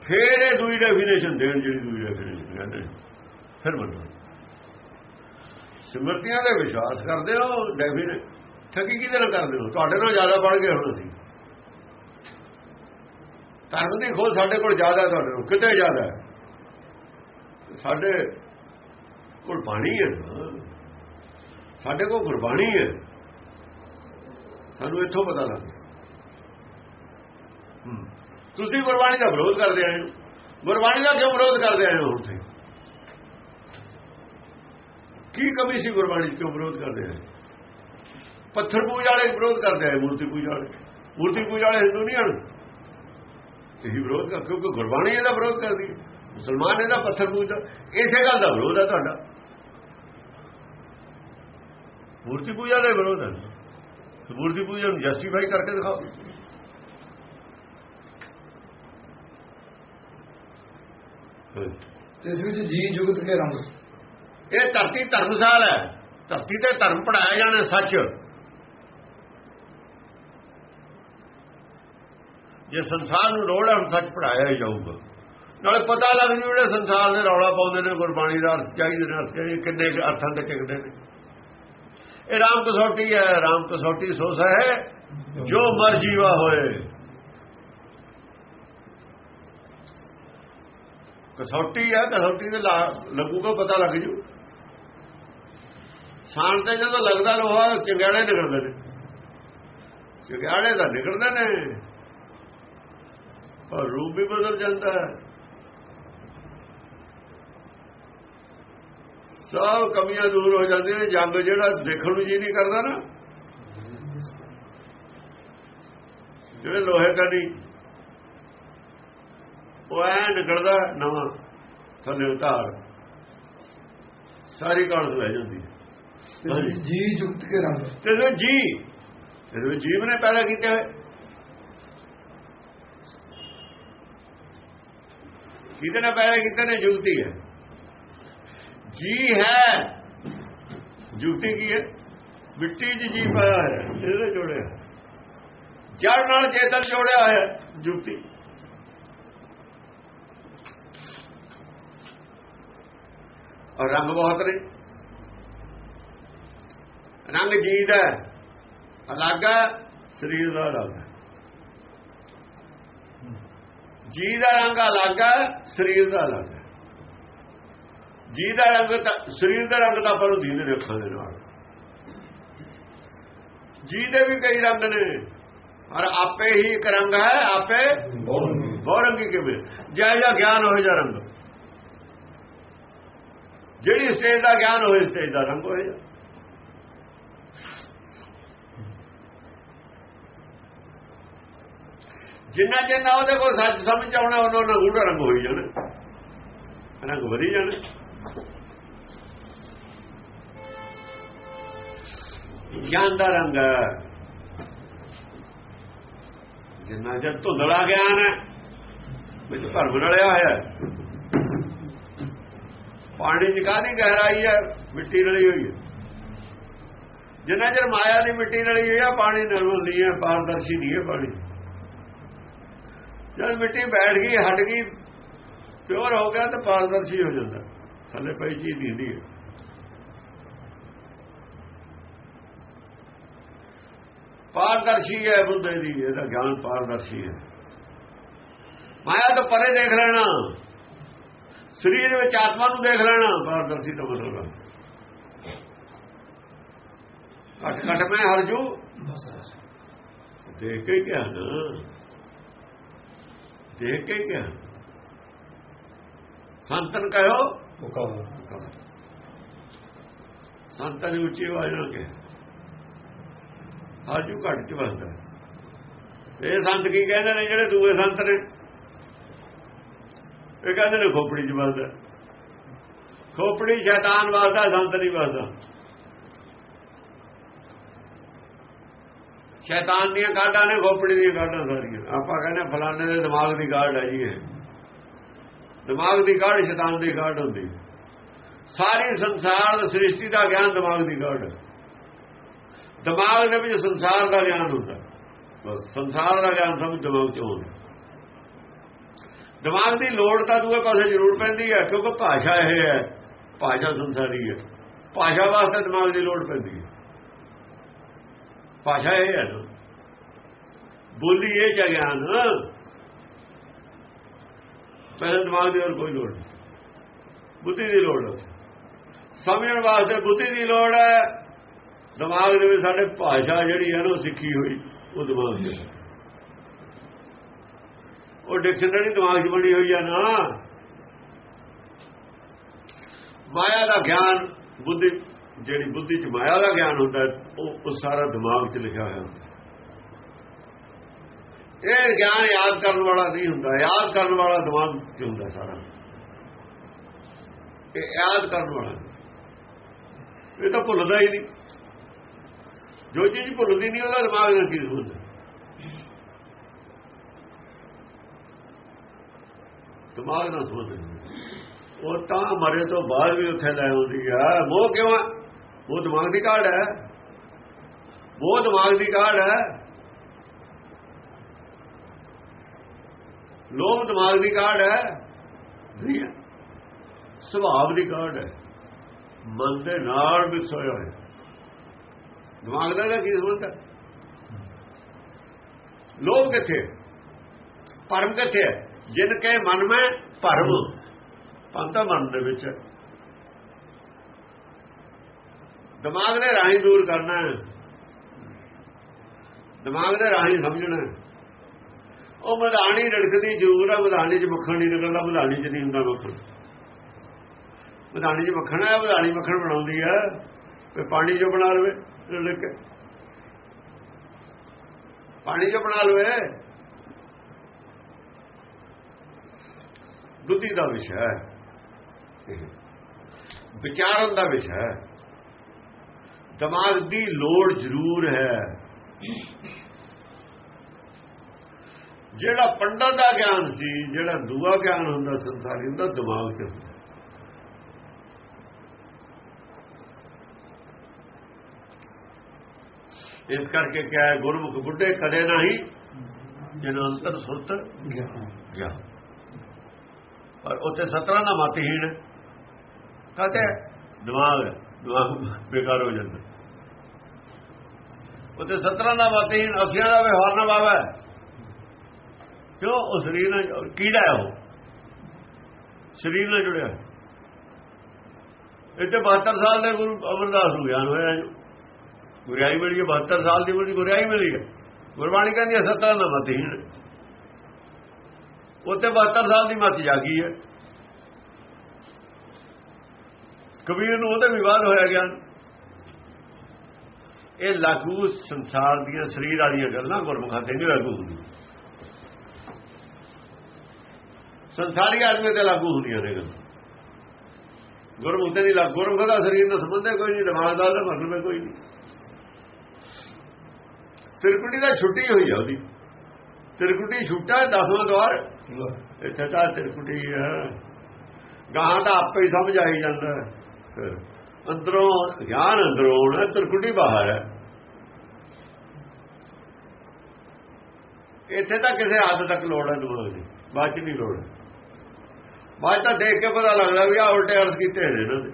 ਫਿਰ ਇਹ ਦੂਜੀ ਡੈਫੀਨੇਸ਼ਨ ਦੇਣ ਜਿਹੜੀ ਦੂਜੀ ਡੈਫੀਨੇਸ਼ਨ ਕਹਿੰਦੇ ਫਿਰ ਮੰਨੋ ਸਿਮਰਤੀਆਂ ਦੇ ਵਿਸ਼ਵਾਸ ਕਰਦੇ ਹੋ ਡੈਫੀਨੇ ਠੱਗੀ ਕਿਹਦੇ ਨਾਲ ਕਰਦੇ ਹੋ? ਤੁਹਾਡੇ ਨਾਲ ਜ਼ਿਆਦਾ ਪੜ ਗਏ ਹੁਣ ਅਸੀਂ। ਧਰਮ ਦੀ ਖੋਜ ਸਾਡੇ ਕੋਲ ਜ਼ਿਆਦਾ ਤੁਹਾਡੇ ਕੋਲ ਕਿਤੇ ਜ਼ਿਆਦਾ ਸਾਡੇ ਕੋਲ ਬਾਣੀ ਹੈ। ਸਾਡੇ ਕੋਲ ਗੁਰਬਾਣੀ ਹੈ। ਸਾਨੂੰ ਇੱਥੋਂ ਪਤਾ ਲੱਗਦਾ ਤੁਸੀਂ ਗੁਰਬਾਣੀ ਦਾ ਵਿਰੋਧ ਕਰਦੇ ਆਏ ਹੋ। ਗੁਰਬਾਣੀ ਦਾ ਕਿਉਂ ਵਿਰੋਧ ਕਰਦੇ ਆਏ ਹੋ ਹੁਣ ਕੀ ਕਮੀ ਸੀ ਗੁਰਬਾਣੀ ਕਿਉਂ ਵਿਰੋਧ ਕਰਦੇ ਆਏ? ਪੱਥਰ ਪੂਜਾ ਵਾਲੇ ਵਿਰੋਧ ਕਰਦੇ ਆਏ, ਮੂਰਤੀ ਪੂਜਾ ਵਾਲੇ। ਮੂਰਤੀ ਪੂਜਾ ਵਾਲੇ ਹਿੰਦੂ ਨਹੀਂ ਹਨ। ਇਹੀ ਵਿਰੋਧ ਕਰ, ਕਿਉਂਕਿ ਗੁਰਬਾਣੀ ਇਹਦਾ ਵਿਰੋਧ ਕਰਦੀ ਹੈ। ਮੁਸਲਮਾਨ ਇਹਦਾ ਪੱਥਰ ਪੂਜਾ ਇਸੇ ਗੱਲ ਦਾ ਵਿਰੋਧ ਹੈ ਤੁਹਾਡਾ। ਮੂਰਤੀ ਪੂਜਾ ਦਾ ਵਿਰੋਧ ਹੈ। ਮੂਰਤੀ ਪੂਜਾ ਨੂੰ ਜਸਟੀਫਾਈ ਕਰਕੇ ਦਿਖਾਓ। ਤੇ ਇਸ ਵਿੱਚ ਜੀ ਜੁਗਤ ਕੇ ਰੰਗ। ਇਹ ਧਰਤੀ ਧਰਮਸਾਲ ਹੈ। ਧਰਤੀ ਤੇ ਧਰਮ ਪੜਾਇਆ ਜਾਣਾ ਸੱਚ। ਜੇ ਸੰਸਾਰ ਨੂੰ ਰੋੜ ਹੈ ਸੱਚ ਪੜਾਇਆ ਹੀ ਜਾਊਗਾ। ਨਾਲੇ ਪਤਾ ਲੱਗ ਜੂ ਜਿਹੜੇ ਸੰਸਾਰ ਦੇ ਰੌਲਾ ਪਾਉਂਦੇ ਨੇ ਗੁਰਬਾਣੀ ਦਾ ਅਰਥ ਚਾਹੀਦੇ ਨੇ ਕਿੰਨੇ ਅਰਥਾਂ ਤੇ ਟਿਕਦੇ ਨੇ। ਇਹ ਰਾਮ ਕਸੌਟੀ ਹੈ, ਰਾਮ ਕਸੌਟੀ ਸੋਸ ਹੈ, ਜੋ ਮਰ ਜੀਵਾ ਹੋਏ। ਕਸੌਟੀ ਹੈ, ਕਸੌਟੀ ਦੇ ਲੱਗੂਗਾ ਪਤਾ ਲੱਗ ਜੂ। ਸਾਣ ਤੇ ਜਦੋਂ ਲੱਗਦਾ ਲੋਹਾ, ਚੰਗਿਆੜੇ ਨਿਕਲਦੇ ਨੇ। ਚੰਗਿਆੜੇ ਦਾ ਨਿਕਲਦੇ ਨੇ। ਪਰ ਰੂਪ ਵੀ ਬਦਲ ਜਾਂਦਾ ਹੈ। ਸਭ ਕਮੀਆਂ ਦੂਰ ਹੋ ਜਾਂਦੀਆਂ ਨੇ ਜੰਗ ਜਿਹੜਾ ਦੇਖਣ ਨੂੰ ਜੀ ਨਹੀਂ ਕਰਦਾ ਨਾ। ਜਿਹੜੇ ਲੋਹੇ ਕਾ ਨਹੀਂ ਉਹ ਐ ਨਿਕਲਦਾ ਨਵਾਂ ਥੱਲੇ ਉਤਾਰ। ਸਾਰੀ ਕਾਲ ਲੈ ਜਾਂਦੀ ਹੈ। ਜੀ ਜੁਗਤ ਕੇ ਰੰਗ ਤੇ ਜੋ ਇਹ ਜੀਵ ਨੇ ਪੈਦਾ ਕੀਤੇ ਹੋਏ ਕਿਹਦੇ ਨਾਲ ਪੈਦਾ ਕੀਤੇ ਨੇ ਜੁਗਤੀ ਹੈ। ਜੀ ਹੈ। ਜੁਗਤੀ ਕੀ ਹੈ? ਮਿੱਟੀ 'ਚ ਜੀ ਪਾਇਆ ਹੈ ਇਹਦੇ ਜੋੜਿਆ ਜੜ ਨਾਲ ਚੇਤਨ ਜੋੜਿਆ ਹੋਇਆ ਜੁਗਤੀ ਔਰ ਰੰਗ ਬਹੁਤ ਨੇ। ਰੰਗ ਜੀ ਦਾ ਅਲੱਗ ਹੈ ਸਰੀਰ ਦਾ ਅਲੱਗ ਹੈ। ਜੀ ਦਾ ਰੰਗ ਅਲੱਗ ਹੈ ਸਰੀਰ ਦਾ ਅਲੱਗ ਹੈ। ਜੀ ਦਾ ਰੰਗ ਤਾਂ, ਸਰੀਰ ਦਾ ਰੰਗ ਤਾਂ ਆਪਾਂ ਨੂੰ ਦੀਦੇ ਨੇ ਅੱਖਾਂ ਦੇ ਨਾਲ। ਜੀ ਦੇ ਵੀ ਕਈ ਰੰਗ ਨੇ ਔਰ ਆਪੇ ਹੀ ਇੱਕ ਰੰਗ ਹੈ, ਆਪੇ ਬਹੁਰੰਗੀ ਕਿਵੇਂ? ਜੈ ਜਾਂ ਗਿਆਨ ਹੋਏ ਜਾਂ ਰੰਗ। ਜਿਹੜੀ ਸਟੇਜ ਦਾ ਗਿਆਨ ਹੋਏ, ਸਟੇਜ ਦਾ ਰੰਗ ਹੋਏ। ਜਿੰਨਾ ਜਿੰਨਾ ਉਹਦੇ ਕੋਲ ਸੱਚ ਸਮਝ ਆਉਣਾ ਉਹਨਾਂ ਨਾਲ ਗੂੜਾ ਰੰਗ ਹੋਈ ਜਾਣਾ। ਰੰਗ ਵਧੀ ਜਾਣਾ। ਗਿਆਨ ਦਾ ਰੰਗ। ਜਿੰਨਾ ਜਦ ਧੁੰਦਲਾ ਗਿਆਨ ਹੈ, ਵਿੱਚ ਭਰਮ ਰਲਿਆ ਹੋਇਆ ਪਾਣੀ ਚ ਕਾਹਦੀ ਗਹਿਰਾਈ ਹੈ? ਮਿੱਟੀ ਰਲੀ ਹੋਈ ਹੈ। ਜਿੰਨਾ ਚਿਰ ਮਾਇਆ ਦੀ ਮਿੱਟੀ ਰਲੀ ਹੋਈ ਹੈ, ਪਾਣੀ ਨਿਰਮਲ ਨਹੀਂ ਹੈ, ਪਾਰਦਰਸ਼ੀ ਨਹੀਂ ਹੈ ਪਾਣੀ। ਜਦ ਮਿੱਟੀ ਬੈਠ ਗਈ, ਹਟ ਗਈ ਪਿਓਰ ਹੋ ਗਿਆ ਤਾਂ ਪਾਰਦਰਸ਼ੀ ਹੋ ਜਾਂਦਾ। ਥੱਲੇ ਪਈ ਚੀਜ਼ ਨਹੀਂ ਹੁੰਦੀ ਹੈ। ਪਾਰਦਰਸ਼ੀ ਹੈ ਬੁੱਧੇ ਦੀ ਇਹਦਾ ਗਿਆਨ ਪਾਰਦਰਸ਼ੀ ਹੈ। ਮਾਇਆ ਤੋਂ ਪਰੇ ਦੇਖ ਲੈਣਾ ਸਰੀਰ ਵਿੱਚ ਆਤਮਾ ਨੂੰ ਦੇਖ ਲੈਣਾ ਪਾਰਦਰਸ਼ੀ ਦਾ ਮਤਲਬ ਘਟ ਘਟ ਮੈਂ ਹਰਜੂ। ਦੇਖ ਕੇ ਕਿਹਾ ਨਾ ਦੇਖ ਕੇ ਕਿਹਾ ਸੰਤਨ ਕਹੋ ਸੰਤਨ ਉੱਚੀ ਆਵਾਜ਼ ਨਾਲ ਹਰ ਹਰਜੂ ਘਟ ਚ ਵਸਦਾ ਇਹ ਸੰਤ ਕੀ ਕਹਿੰਦੇ ਨੇ, ਜਿਹੜੇ ਦੂਏ ਸੰਤ ਨੇ? ਇਹ ਕਹਿੰਦੇ ਨੇ ਖੋਪੜੀ ਚ ਵਸਦਾ ਖੋਪੜੀ ਸ਼ੈਤਾਨ ਵਸਦਾ ਸੰਤ ਨਹੀਂ ਵਸਦਾ ਸ਼ੈਤਾਨ ਦੀਆਂ ਕਾਢਾਂ ਨੇ, ਖੋਪੜੀ ਦੀਆਂ ਕਾਢਾਂ ਸਾਰੀਆਂ। ਆਪਾਂ ਕਹਿੰਦੇ ਫਲਾਣੇ ਦੇ ਦਿਮਾਗ ਦੀ ਕਾਢ ਹੈ ਜੀ ਇਹ। ਦਿਮਾਗ ਦੀ ਕਾਢ ਸ਼ੈਤਾਨ ਦੀ ਕਾਢ ਹੁੰਦੀ। ਸਾਰੀ ਸੰਸਾਰ ਦੀ ਸ੍ਰਿਸ਼ਟੀ ਦਾ ਗਿਆਨ ਦਿਮਾਗ ਦੀ ਕਾਢ ਹੈ ਦਿਮਾਗ ਦੇ ਵਿੱਚ ਸੰਸਾਰ ਦਾ ਗਿਆਨ ਹੁੰਦਾ। ਬਸ ਸੰਸਾਰ ਦਾ ਗਿਆਨ ਸਭ ਦਿਮਾਗ 'ਚ ਹੁੰਦਾ ਦਿਮਾਗ ਦੀ ਲੋੜ ਤਾਂ ਦੂਏ ਪਾਸੇ ਜ਼ਰੂਰ ਪੈਂਦੀ ਹੈ, ਕਿਉਂਕਿ ਭਾਸ਼ਾ ਇਹ ਹੈ। ਭਾਸ਼ਾ ਸੰਸਾਰੀ ਹੈ। ਭਾਸ਼ਾ ਵਾਸਤੇ ਦਿਮਾਗ ਦੀ ਲੋੜ ਪੈਂਦੀ ਹੈ। ਭਾਸ਼ਾ ਇਹ ਹੈ ਨਾ। ਬੋਲੀ ਇਹ ਚ ਗਿਆਨ। ਪਹਿਲੇ ਦਿਮਾਗ ਦੀ ਹੋਰ ਕੋਈ ਲੋੜ ਨਹੀਂ। ਬੁੱਧੀ ਦੀ ਲੋੜ ਹੈ ਸਮਝਣ ਵਾਸਤੇ ਬੁੱਧੀ ਦੀ ਲੋੜ ਹੈ। ਦਿਮਾਗ ਦੇ ਵਿੱਚ ਸਾਡੇ ਭਾਸ਼ਾ ਜਿਹੜੀ ਹੈ ਨਾ ਸਿੱਖੀ ਹੋਈ, ਉਹ ਦਿਮਾਗ ਦੇ ਉਹ ਡਿਕਸ਼ਨਰੀ ਦਿਮਾਗ 'ਚ ਬਣੀ ਹੋਈ ਆ ਨਾ। ਮਾਇਆ ਦਾ ਗਿਆਨ ਬੁੱਧੀ, ਜਿਹੜੀ ਬੁੱਧੀ 'ਚ ਮਾਇਆ ਦਾ ਗਿਆਨ ਹੁੰਦਾ, ਉਹ ਉਹ ਸਾਰਾ ਦਿਮਾਗ 'ਚ ਲਿਖਿਆ ਹੋਇਆ ਹੁੰਦਾ। ਇਹ ਗਿਆਨ ਯਾਦ ਕਰਨ ਵਾਲਾ ਨਹੀਂ ਹੁੰਦਾ, ਯਾਦ ਕਰਨ ਵਾਲਾ ਦਿਮਾਗ 'ਚ ਹੁੰਦਾ ਸਾਰਾ। ਇਹ ਯਾਦ ਕਰਨ ਵਾਲਾ। ਇਹ ਤਾਂ ਭੁੱਲਦਾ ਹੀ ਨਹੀਂ। ਜੋ ਚੀਜ਼ ਭੁੱਲਦੀ ਨਹੀਂ, ਉਹਦਾ ਦਿਮਾਗ ਨਾਲ ਕੀ ਹੁੰਦਾ ਦਿਮਾਗ ਨਾਲ ਸੋਚਦੇ ਉਹ ਤਾਂ ਮਰੇ ਤੋਂ ਬਾਅਦ ਵੀ ਉੱਥੇ ਲੈ ਆਉਂਦੀ ਆ। ਮੋਹ ਕਿਉਂ ਆ? ਉਹ ਦਿਮਾਗ ਦੀ ਕਾਢ ਹੈ। ਉਹ ਦਿਮਾਗ ਦੀ ਕਾਢ ਹੈ। ਲੋਭ ਦਿਮਾਗ ਦੀ ਕਾਢ ਹੈ। ਸੁਭਾਵ ਦੀ ਕਾਢ ਹੈ। ਮਨ ਦੇ ਨਾਲ ਮਿਕਸ ਹੋਇਆ ਹੋਇਆ। ਦਿਮਾਗ ਦਾ ਕੀ ਸੰਬੰਧ ਹੈ? ਲੋਭ ਕਿੱਥੇ ਪਰਮ ਕਿੱਥੇ ਹੈ? ਜਿਨ ਕੇ ਮਨ में ਭਰਮ। ਪੰਤਾ ਮਨ ਦੇ ਵਿੱਚ ਹੈ। ਦਿਮਾਗ ਦੇ ਰਾਹੀਂ ਦੂਰ ਕਰਨਾ ਹੈ। ਦਿਮਾਗ ਦੇ ਰਾਹੀਂ ਸਮਝਣਾ ਉਹ ਮਧਾਣੀ ਰੜਕਦੀ ਜ਼ਰੂਰ ਹੈ ਮਧਾਣੀ 'ਚ ਮੱਖਣ ਨਹੀਂ ਨਿਕਲਦਾ, ਮਧਾਣੀ 'ਚ ਨਹੀਂ ਹੁੰਦਾ ਮੱਖਣ। ਮਧਾਣੀ 'ਚ ਮੱਖਣ ਹੈ, ਮਧਾਣੀ ਮੱਖਣ ਬਣਾਉਂਦੀ ਹੈ। ਤੇ ਪਾਣੀ 'ਚੋਂ ਬਣਾ ਲਵੇ। ਰੜਕ ਪਾਣੀ 'ਚੋਂ ਬਣਾ ਲਵੇ ਬੁੱਧੀ ਦਾ ਵਿਸ਼ਾ ਹੈ। ਵਿਚਾਰਨ ਦਾ ਵਿਸ਼ਾ ਹੈ। ਦਿਮਾਗ ਦੀ ਲੋੜ ਜ਼ਰੂਰ ਹੈ। ਜਿਹੜਾ ਪੰਡਤ ਦਾ ਗਿਆਨ ਸੀ, ਜਿਹੜਾ ਦੂਆ ਗਿਆਨ ਹੁੰਦਾ ਸੰਸਾਰੀ ਦਾ ਦਿਮਾਗ 'ਚ ਹੁੰਦਾ। ਇਸ ਕਰਕੇ ਕਿਹਾ ਹੈ ਗੁਰਮੁਖ ਬੁੱਢੇ ਕਦੇ ਨਹੀਂ ਜਿਹਨੂੰ ਅੰਤਰ ਸੁਰਤ ਗਿਆਨ ਗਿਆ। ਪਰ ਉੱਥੇ ਸਤਰਾਂ ਦਾ ਮਤਹੀਣ ਕਹਤੇ? ਦਿਮਾਗ ਦਿਮਾਗ ਬੇਕਾਰ ਹੋ ਜਾਂਦਾ। ਉੱਥੇ ਸਤਰਾਂ ਦਾ ਮਤਹੀਣ ਅਸੀਆਂ ਦਾ ਵਿਵਹਾਰ ਨਾ ਬਾਵਾ ਕਿਉਂ? ਉਹ ਸਰੀਰ ਨਾਲ ਕੀੜਾ ਹੈ ਉਹ। ਸਰੀਰ ਨਾਲ ਜੁੜਿਆ। ਇੱਥੇ 72 ਸਾਲ ਦੇ ਗੁਰੂ ਅਮਰਦਾਸ ਨੂੰ ਗਿਆਨ ਹੋਇਆ ਜੀ ਗੁਰਿਆਈ ਮਿਲੀ ਹੈ 72 ਸਾਲ ਦੀ ਬੜੀ ਗੁਰਿਆਈ ਮਿਲੀ ਹੈ। ਗੁਰਬਾਣੀ ਕਹਿੰਦੀ ਹੈ, ਸਤਰਾਂ ਦਾ ਮਤਹੀਣ ਉੱਥੇ 72 ਸਾਲ ਦੀ ਮਤ ਜਾਗੀ ਹੈ। ਕਬੀਰ ਨੂੰ ਉਹਦੇ ਵਿਵਾਦ ਹੋਇਆ ਗਿਆ। ਇਹ ਲਾਗੂ ਸੰਸਾਰ ਦੀਆਂ ਸਰੀਰ ਵਾਲੀਆਂ ਗੱਲਾਂ ਗੁਰਮੁਖਾਂ ਤੇ ਨਹੀਂ ਲਾਗੂ ਹੁੰਦੀਆਂ। ਸੰਸਾਰੀ ਆਦਮੀ ਤੇ ਲਾਗੂ ਹੁੰਦੀਆਂ ਨੇ ਗੱਲਾਂ। ਗੁਰਮੁਖ ਤੇ ਨਹੀਂ ਲਾਗੂ। ਗੁਰਮੁਖ ਦਾ ਸਰੀਰ ਨਾਲ ਸੰਬੰਧ ਕੋਈ ਨਹੀਂ। ਦਿਮਾਗ ਦਾ ਉਹਦਾ ਮਤਲਬ ਹੈ ਕੋਈ ਨਹੀਂ। ਤਿਰਕੁਟੀ ਦਾ ਛੁੱਟੀ ਹੋਈ ਆ ਉਹਦੀ। ਤਿਰਕੁਟੀ ਛੁੱਟਾ ਦਸਵਾਂ ਦਵਾਰ ਇੱਥੇ ਤਾਂ ਤਿਰਕੁਟੀ ਹੈ। ਗਾਹਾਂ ਤਾਂ ਆਪੇ ਹੀ ਸਮਝ ਆਈ ਜਾਂਦਾ ਅੰਦਰੋਂ ਗਿਆਨ ਅੰਦਰੋਂ ਹੈ ਤਿਰਕੁਟੀ ਬਾਹਰ ਹੈ। ਇੱਥੇ ਤਾਂ ਕਿਸੇ ਹੱਦ ਤੱਕ ਲੋੜ ਹੈ ਦਿਮਾਗ ਦੀ। ਬਾਅਦ ਨਹੀਂ ਲੋੜ। ਬਾਅਦ ਤਾਂ ਦੇਖ ਕੇ ਪਤਾ ਲੱਗਦਾ ਵੀ ਆ ਉਲਟੇ ਅਰਥ ਕੀਤੇ ਨੇ ਇਹਨਾਂ ਦੇ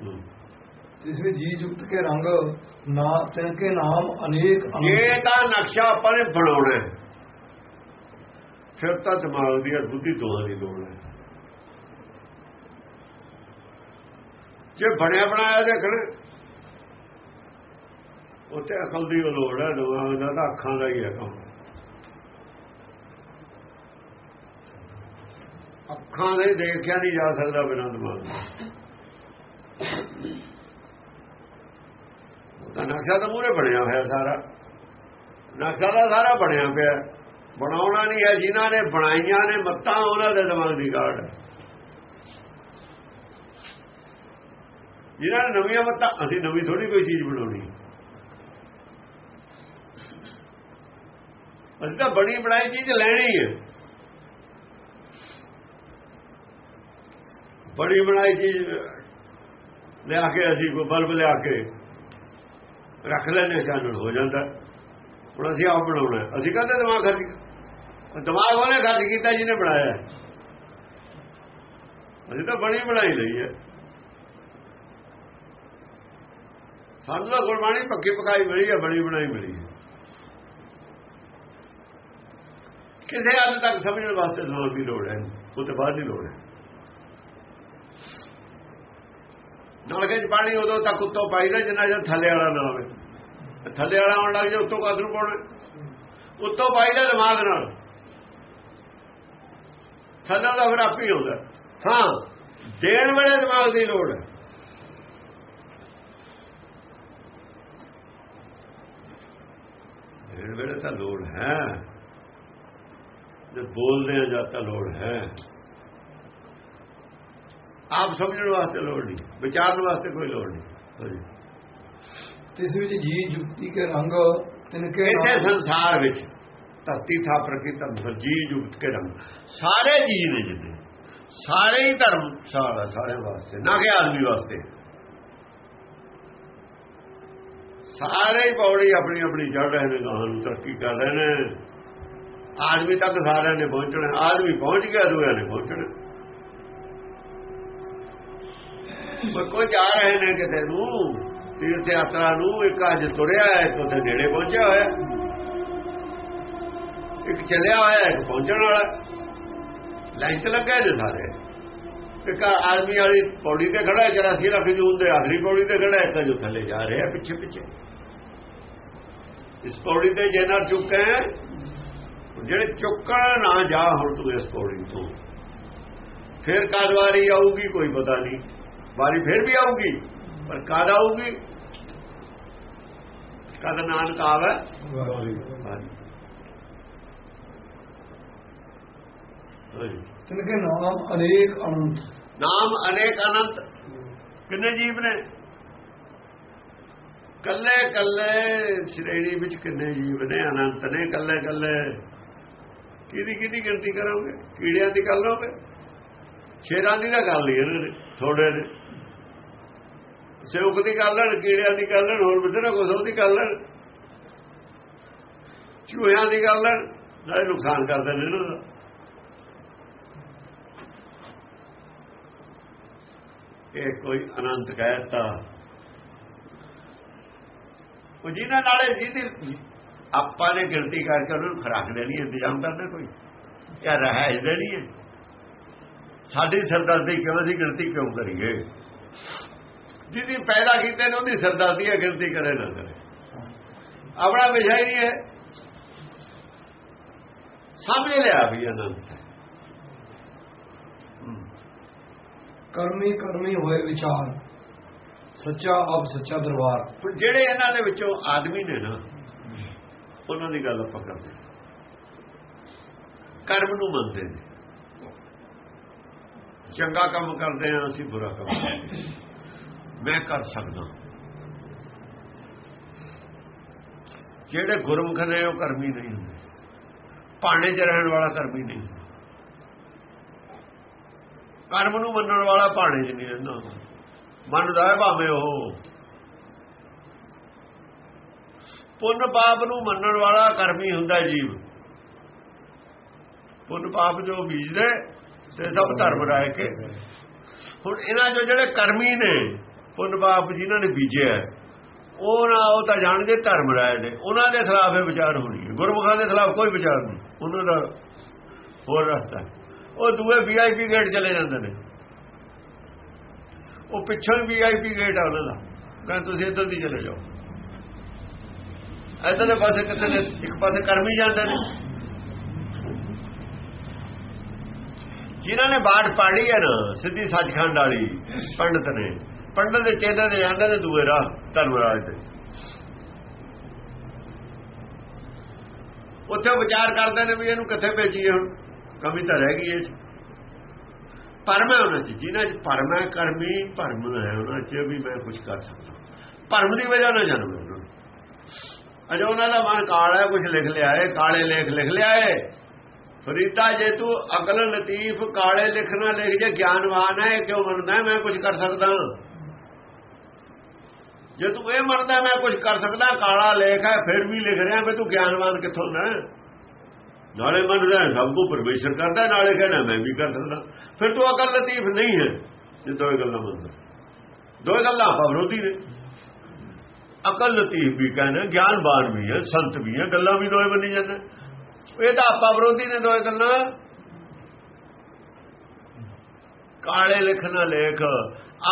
ਹੂੰ। ਜਿਸ ਵਿੱਚ ਜੀ ਜੁਗਤ ਕੇ ਰੰਗ ਨਾ ਤਿਨਕੇ ਨਾਮ ਅਨੇਕ ਜੇ ਤਾਂ ਨਕਸ਼ਾ ਆਪਾਂ ਨੇ ਬਣਾਉਣਾ ਹੈ, ਫਿਰ ਤਾਂ ਦਿਮਾਗ ਦੀ ਔਰ ਬੁੱਧੀ ਦੋਹਾਂ ਦੀ ਲੋੜ ਹੈ। ਜੇ ਬਣਿਆ ਬਣਾਇਆ ਦੇਖਣ ਉੱਥੇ ਅਕਲ ਦੀ ਉਹ ਲੋੜ ਹੈ ਦਿਮਾਗ ਦਾ ਤਾਂ ਅੱਖਾਂ ਦਾ ਹੀ ਹੈ ਕੰਮ। ਅੱਖਾਂ ਦੇ ਦੇਖਿਆ ਨਹੀਂ ਜਾ ਸਕਦਾ ਬਿਨਾਂ ਦਿਮਾਗ ਨਕਸ਼ਾ ਤਾਂ ਮੂਰੇ ਬਣਿਆ ਹੋਇਆ ਸਾਰਾ। ਨਕਸ਼ਾ ਤਾਂ ਸਾਰਾ ਬਣਿਆ ਪਿਆ। ਬਣਾਉਣਾ ਨਹੀਂ ਹੈ, ਜਿਨ੍ਹਾਂ ਨੇ ਬਣਾਈਆਂ ਨੇ ਮੱਤਾਂ ਉਹਨਾਂ ਦੇ ਦਿਮਾਗ ਦੀ ਕਾਢ ਹੈ। ਜਿਨ੍ਹਾਂ ਨੇ ਨਵੀਆਂ ਮੱਤਾਂ, ਅਸੀਂ ਨਵੀਂ ਥੋੜੀ ਕੋਈ ਚੀਜ਼ ਬਣਾਉਣੀ। ਅਸੀਂ ਤਾਂ ਬਣੀ ਬਣਾਈ ਚੀਜ਼ ਲੈਣੀ ਹੈ। ਬੜੀ ਬਣਾਈ ਚੀਜ਼ ਲਿਆ ਕੇ ਅਸੀਂ, ਕੋਈ ਬਲਬ ਲਿਆ ਕੇ। ਰੱਖ ਲੈਣੇ ਚਾਨਣ ਹੋ ਜਾਂਦਾ। ਹੁਣ ਅਸੀਂ ਆਪ ਬਣਾਉਣਾ ਅਸੀਂ ਕਹਿੰਦੇ ਦਿਮਾਗ ਖਰਚ ਦਿਮਾਗ ਉਹਨੇ ਖਰਚ ਕੀਤਾ ਜਿਹਨੇ ਬਣਾਇਆ ਅਸੀਂ ਤਾਂ ਬਣੀ ਬਣਾਈ ਲਈ ਹੈ। ਸਾਨੂੰ ਤਾਂ ਗੁਰਬਾਣੀ ਪੱਕੀ ਪਕਾਈ ਮਿਲੀ ਹੈ, ਬਣੀ ਬਣਾਈ ਮਿਲੀ ਹੈ। ਕਿਸੇ ਹੱਦ ਤੱਕ ਸਮਝਣ ਵਾਸਤੇ ਦਿਮਾਗ ਦੀ ਲੋੜ ਹੈ। ਉਹ ਤੋਂ ਬਾਅਦ ਦੀ ਲੋੜ ਹੈ। ਨਲਕੇ 'ਚ ਪਾਣੀ ਉਦੋਂ ਤੱਕ ਉੱਤੋਂ ਪਾਈਦਾ ਜਿੰਨਾ ਜਦ ਥੱਲੇ ਵਾਲਾ ਨਾ ਹੋਵੇ। ਥੱਲੇ ਵਾਲਾ ਆਉਣ ਲੱਗ ਜਾ ਉੱਤੋਂ ਕਦ ਨੂੰ ਪਾਉਣਾ? ਉੱਤੋਂ ਪਾਈਦਾ ਦਿਮਾਗ ਨਾਲ। ਥੱਲੇ ਦਾ ਫਿਰ ਆਪੇ ਹੀ ਹੁੰਦਾ ਹਾਂ, ਦੇਣ ਵੇਲੇ ਦਿਮਾਗ ਦੀ ਲੋੜ ਹੈ। ਦੇਣ ਵੇਲੇ ਤਾਂ ਲੋੜ ਹੈ। ਜੇ ਬੋਲਦੇ ਆ ਜਾਂ ਤਾਂ ਲੋੜ ਹੈ। ਆਪ ਸਮਝਣ ਵਾਸਤੇ ਲੋੜ ਨਹੀਂ ਵਿਚਾਰਨ ਵਾਸਤੇ ਕੋਈ ਲੋੜ ਨਹੀਂ। ਤਿਸ ਵਿੱਚ ਜੀ ਜੁਗਤੀ ਕੇ ਰੰਗ ਤਿਨਕੇ ਇੱਥੇ ਸੰਸਾਰ ਵਿੱਚ ਧਰਤੀ ਥਾ ਪ੍ਰਕਿਰਤੀ ਧਰਮ ਜੀ ਜੁਗਤ ਕੇ ਰੰਗ। ਸਾਰੇ ਜੀ ਨੇ ਜਿੰਨੇ। ਸਾਰੇ ਹੀ ਧਰਮ ਸਾਰਾ ਸਾਰੇ ਵਾਸਤੇ ਨਾ ਕਿ ਆਦਮੀ ਵਾਸਤੇ। ਸਾਰੇ ਹੀ ਪੌੜੀ ਆਪਣੀ ਆਪਣੀ ਚੜ ਰਹੇ ਨੇ ਗਾਹਾਂ ਨੂੰ ਤਰੱਕੀ ਕਰ ਰਹੇ ਨੇ। ਆਦਮੀ ਤੱਕ ਸਾਰਿਆਂ ਨੇ ਪਹੁੰਚਣਾ ਆਦਮੀ ਪਹੁੰਚ ਗਿਆ ਦੂਆ ਨੇ ਪਹੁੰਚਣਾ। ਪਰ ਕੋਈ ਜਾ ਰਹੇ ਨੇ ਕਿਤੇ ਨੂੰ ਤੀਰਥ ਯਾਤਰਾ ਨੂੰ, ਇੱਕ ਅੱਜ ਤੁਰਿਆ ਹੈ, ਇੱਕ ਉੱਥੇ ਨੇੜੇ ਪਹੁੰਚਿਆ ਹੋਇਆ। ਇੱਕ ਚੱਲਿਆ ਹੋਇਆ, ਇੱਕ ਪਹੁੰਚਣ ਵਾਲਾ। ਲਾਈਨ ਤੇ ਲੱਗਾ ਜੇ ਸਾਰੇ। ਇੱਕ ਆਰਮੀ ਵਾਲੀ ਪੌੜੀ ਤੇ ਖੜਾ ਹੈ 84 ਲੱਖ ਜੂਨ ਦੇ ਆਖਰੀ ਪੌੜੀ ਤੇ ਖੜਾ ਹੈ, ਇੱਕ ਜੋ ਥੱਲੇ ਜਾ ਰਿਹਾ ਪਿੱਛੇ ਪਿੱਛੇ। ਇਸ ਪੌੜੀ ਤੇ ਜੇ ਨਾ ਚੁੱਕੇ, ਜਿਹੜੇ ਚੁੱਕਣ ਨਾ ਜਾ, ਹੁਣ ਤੂੰ ਇਸ ਪੌੜੀ ਤੋਂ। ਫਿਰ ਕਦ ਆਊਗੀ, ਕੋਈ ਪਤਾ ਨਹੀਂ। ਵਾਰੀ ਫਿਰ ਵੀ ਆਊਗੀ ਪਰ ਕਦ ਆਊਗੀ? ਕਦ ਨਾਨਕ ਆਵੇ? ਤਿਨਕੇ ਨਾਮ ਅਨੇਕ ਅਨੰਤ। ਨਾਮ ਅਨੇਕ ਅਨੰਤ। ਕਿੰਨੇ ਜੀਵ ਨੇ? ਕੱਲੇ ਕੱਲੇ ਸ਼੍ਰੇਣੀ ਵਿੱਚ ਕਿੰਨੇ ਜੀਵ ਨੇ? ਅਨੰਤ ਨੇ ਕੱਲੇ ਕੱਲੇ। ਕਿਹਦੀ ਕਿਹਦੀ ਗਿਣਤੀ ਕਰੋਗੇ? ਕੀੜਿਆਂ ਦੀ ਕਰ ਲਓਗੇ? ਸ਼ੇਰਾਂ ਦੀ ਤਾਂ ਗੱਲ ਹੀ ਇਹਨਾਂ ਨੇ ਥੋੜੇ ਨੇ। ਸਿਉਕ ਦੀ ਕਰ ਲੈਣ ਕੀੜਿਆਂ ਦੀ ਕਰ ਲੈਣ ਹੋਰ ਬਥੇਰਾ ਕੁਛ ਉਹਦੀ ਕਰ ਲੈਣ। ਚੂਹਿਆਂ ਦੀ ਕਰ ਲੈਣ ਨਾਲੇ ਨੁਕਸਾਨ ਕਰਦੇ ਨੇ ਇਹਨਾਂ ਦਾ। ਇਹ ਕੋਈ ਅਨੰਤ ਕਹਿਤਾ। ਉਹ ਜਿਨ੍ਹਾਂ ਨਾਲੇ ਜਿਹਦੀ ਆਪਾਂ ਨੇ ਗਿਣਤੀ ਕਰਕੇ ਉਹਨਾਂ ਨੂੰ ਖਰਾਕ ਦੇਣੀ ਹੈ, ਇੰਤਜ਼ਾਮ ਕਰਨਾ ਕੋਈ? ਕਿਆ ਰਹਾ ਦੇਣੀ ਹੈ? ਸਾਡੀ ਸਰਦਰਦੀ ਕਿਉਂ ਅਸੀਂ ਗਿਣਤੀ ਕਿਉਂ ਕਰੀਏ? ਜਿਹਦੀ ਪੈਦਾ ਕੀਤੇ ਨੇ ਉਹਦੀ ਸਰਦਾਰਦੀ ਹੈ ਗਿਣਤੀ ਕਰੇ ਨਾ ਕਰੇ ਆਪਣਾ ਵਿਸ਼ਾ ਹੀ ਨਹੀਂ ਹੈ ਸਮਝ ਲਿਆ ਵੀ ਅਨੰਤ। ਕਰਮੀ ਕਰਮੀ ਹੋਏ ਵਿਚਾਰ ਸੱਚਾ ਆਪ ਸੱਚਾ ਦਰਬਾਰ ਜਿਹੜੇ ਇਹਨਾਂ ਦੇ ਵਿੱਚੋਂ ਆਦਮੀ ਨੇ ਨਾ ਉਹਨਾਂ ਦੀ ਗੱਲ ਆਪਾਂ ਕਰਦੇ। ਕਰਮ ਨੂੰ ਮੰਨਦੇ ਨੇ ਚੰਗਾ ਕੰਮ ਕਰਦੇ ਆ ਅਸੀਂ ਬੁਰਾ ਕੰਮ ਕਰਦੇ। ਮੈਂ ਕਰ ਸਕਦਾ ਜਿਹੜੇ ਗੁਰਮੁਖ ਨੇ ਉਹ ਕਰਮੀ ਨਹੀਂ ਹੁੰਦੇ। ਭਾਣੇ 'ਚ ਰਹਿਣ ਵਾਲਾ ਕਰਮੀ ਨਹੀਂ ਹੁੰਦਾ। ਕਰਮ ਨੂੰ ਮੰਨਣ ਵਾਲਾ ਭਾਣੇ 'ਚ ਨਹੀਂ ਰਹਿੰਦਾ ਮੰਨਦਾ ਹੈ ਭਾਵੇਂ ਉਹ ਪੁੰਨ ਪਾਪ ਨੂੰ ਮੰਨਣ ਵਾਲਾ ਕਰਮੀ ਹੁੰਦਾ ਜੀਵ। ਪੁੰਨ ਪਾਪ ਜੋ ਬੀਜਦੇ, ਤੇ ਸਭ ਧਰਮ ਰਾਏ ਕੇ। ਹੁਣ ਇਹਨਾਂ ਜੋ ਜਿਹੜੇ ਕਰਮੀ ਨੇ ਪੁੰਨ ਪਾਪ ਜਿਨ੍ਹਾਂ ਨੇ ਬੀਜਿਆ ਉਹ ਨਾ ਉਹ ਤਾਂ ਜਾਣਗੇ ਧਰਮ ਰਾਏ ਨੇ, ਉਹਨਾਂ ਦੇ ਖਿਲਾਫ ਇਹ ਵਿਚਾਰ ਹੋਣੀ ਹੈ। ਗੁਰਮੁਖਾਂ ਦੇ ਖਿਲਾਫ ਕੋਈ ਵਿਚਾਰ ਨਹੀਂ, ਉਹਨਾਂ ਦਾ ਹੋਰ ਰਸਤਾ ਉਹ ਦੂਏ ਵੀਆਈਪੀ ਗੇਟ ਚਲੇ ਜਾਂਦੇ ਨੇ। ਉਹ ਪਿੱਛੋਂ ਹੀ ਵੀਆਈਪੀ ਗੇਟ ਆ ਉਹਨਾਂ ਦਾ। ਕਹਿੰਦੇ ਤੁਸੀਂ ਇੱਧਰ ਦੀ ਚਲੇ ਜਾਓ। ਇੱਧਰ ਪਾਸੇ ਕਿਤੇ ਨੇ? ਇੱਕ ਪਾਸੇ ਕਰਮੀ ਜਾਂਦੇ ਨੇ। ਜਿਨ੍ਹਾਂ ਨੇ ਬਾੜ ਪਾੜੀ ਹੈ ਨਾ, ਸਿੱਧੀ ਸੱਚਖੰਡ ਵਾਲੀ ਪੰਡਤ ਨੇ ਪੰਡਤ ਦੇ ਚੇਲੇ ਦੇ ਜਾਂਦੇ ਨੇ ਦੂਏ ਰਾਹ ਧਰਮਰਾਜ ਦੇ ਉੱਥੇ ਵਿਚਾਰ ਕਰਦੇ ਨੇ ਵੀ ਇਹਨੂੰ ਕਿੱਥੇ ਭੇਜੀਏ ਹੁਣ? ਕਮੀ ਤਾਂ ਰਹਿ ਗਈ ਇਸ ਪਰਮ ਹੈ ਉਹਨਾਂ ਚ ਜਿਨ੍ਹਾਂ ਚ ਪਰਮ ਹੈ ਕਰਮੀ ਭਰਮ ਹੈ ਉਹਨਾਂ ਚ ਵੀ ਮੈਂ ਕੁਝ ਕਰ ਸਕਦਾ। ਭਰਮ ਦੀ ਵਜ੍ਹਾ ਨਾਲ ਜਨਮ ਉਹਨਾਂ ਨੂੰ। ਅਜੇ ਉਹਨਾਂ ਦਾ ਮਨ ਕਾਲਾ ਹੈ ਕੁਝ ਲਿਖ ਲਿਆ ਹੈ ਕਾਲੇ ਲੇਖ ਲਿਖ ਲਿਆ ਹੈ ਫਰੀਦਾ ਜੇ ਤੂੰ ਅਕਲ ਲਤੀਫ ਕਾਲੇ ਲਿਖਣਾ ਲਿਖ, ਜੇ ਗਿਆਨਵਾਨ ਹੈ, ਇਹ ਕਿਉਂ ਮੰਨਦਾ ਮੈਂ ਕੁਝ ਕਰ ਸਕਦਾ। ਜੇ ਤੂੰ ਇਹ ਮੰਨਦਾ ਮੈਂ ਕੁਝ ਕਰ ਸਕਦਾ, ਕਾਲਾ ਲੇਖ ਹੈ, ਫਿਰ ਵੀ ਲਿਖ ਰਿਹਾ ਵੀ ਤੂੰ ਗਿਆਨਵਾਨ ਕਿੱਥੋਂ ਨਾ ਨਾਲੇ ਮੰਨਦਾ ਸਭ ਕੁ ਪਰਮੇਸ਼ਰ ਕਰਦਾ, ਨਾਲੇ ਕਹਿੰਦਾ ਮੈਂ ਵੀ ਕਰ ਸਕਦਾ। ਫਿਰ ਤੂੰ ਅਕਲ ਲਤੀਫ ਨਹੀਂ ਹੈ, ਜੇ ਦੋਏ ਗੱਲਾਂ ਮੰਨਦਾ। ਦੋਏ ਗੱਲਾਂ ਆਪਾਂ ਵਿਰੋਧੀ ਨੇ। ਅਕਲ ਲਤੀਫ ਵੀ ਕਹਿੰਦਾ ਗਿਆਨਵਾਨ ਵੀ ਹੈ, ਸੰਤ ਵੀ ਹੈ, ਗੱਲਾਂ ਵੀ ਦੋਏ ਮੰਨੀ ਜਾਂਦੇ ਇਹ ਤਾਂ ਆਪਾਂ ਵਿਰੋਧੀ ਨੇ ਦੋਏ ਗੱਲਾਂ। ਕਾਲੇ ਲਿਖਣਾ ਲੇਖ।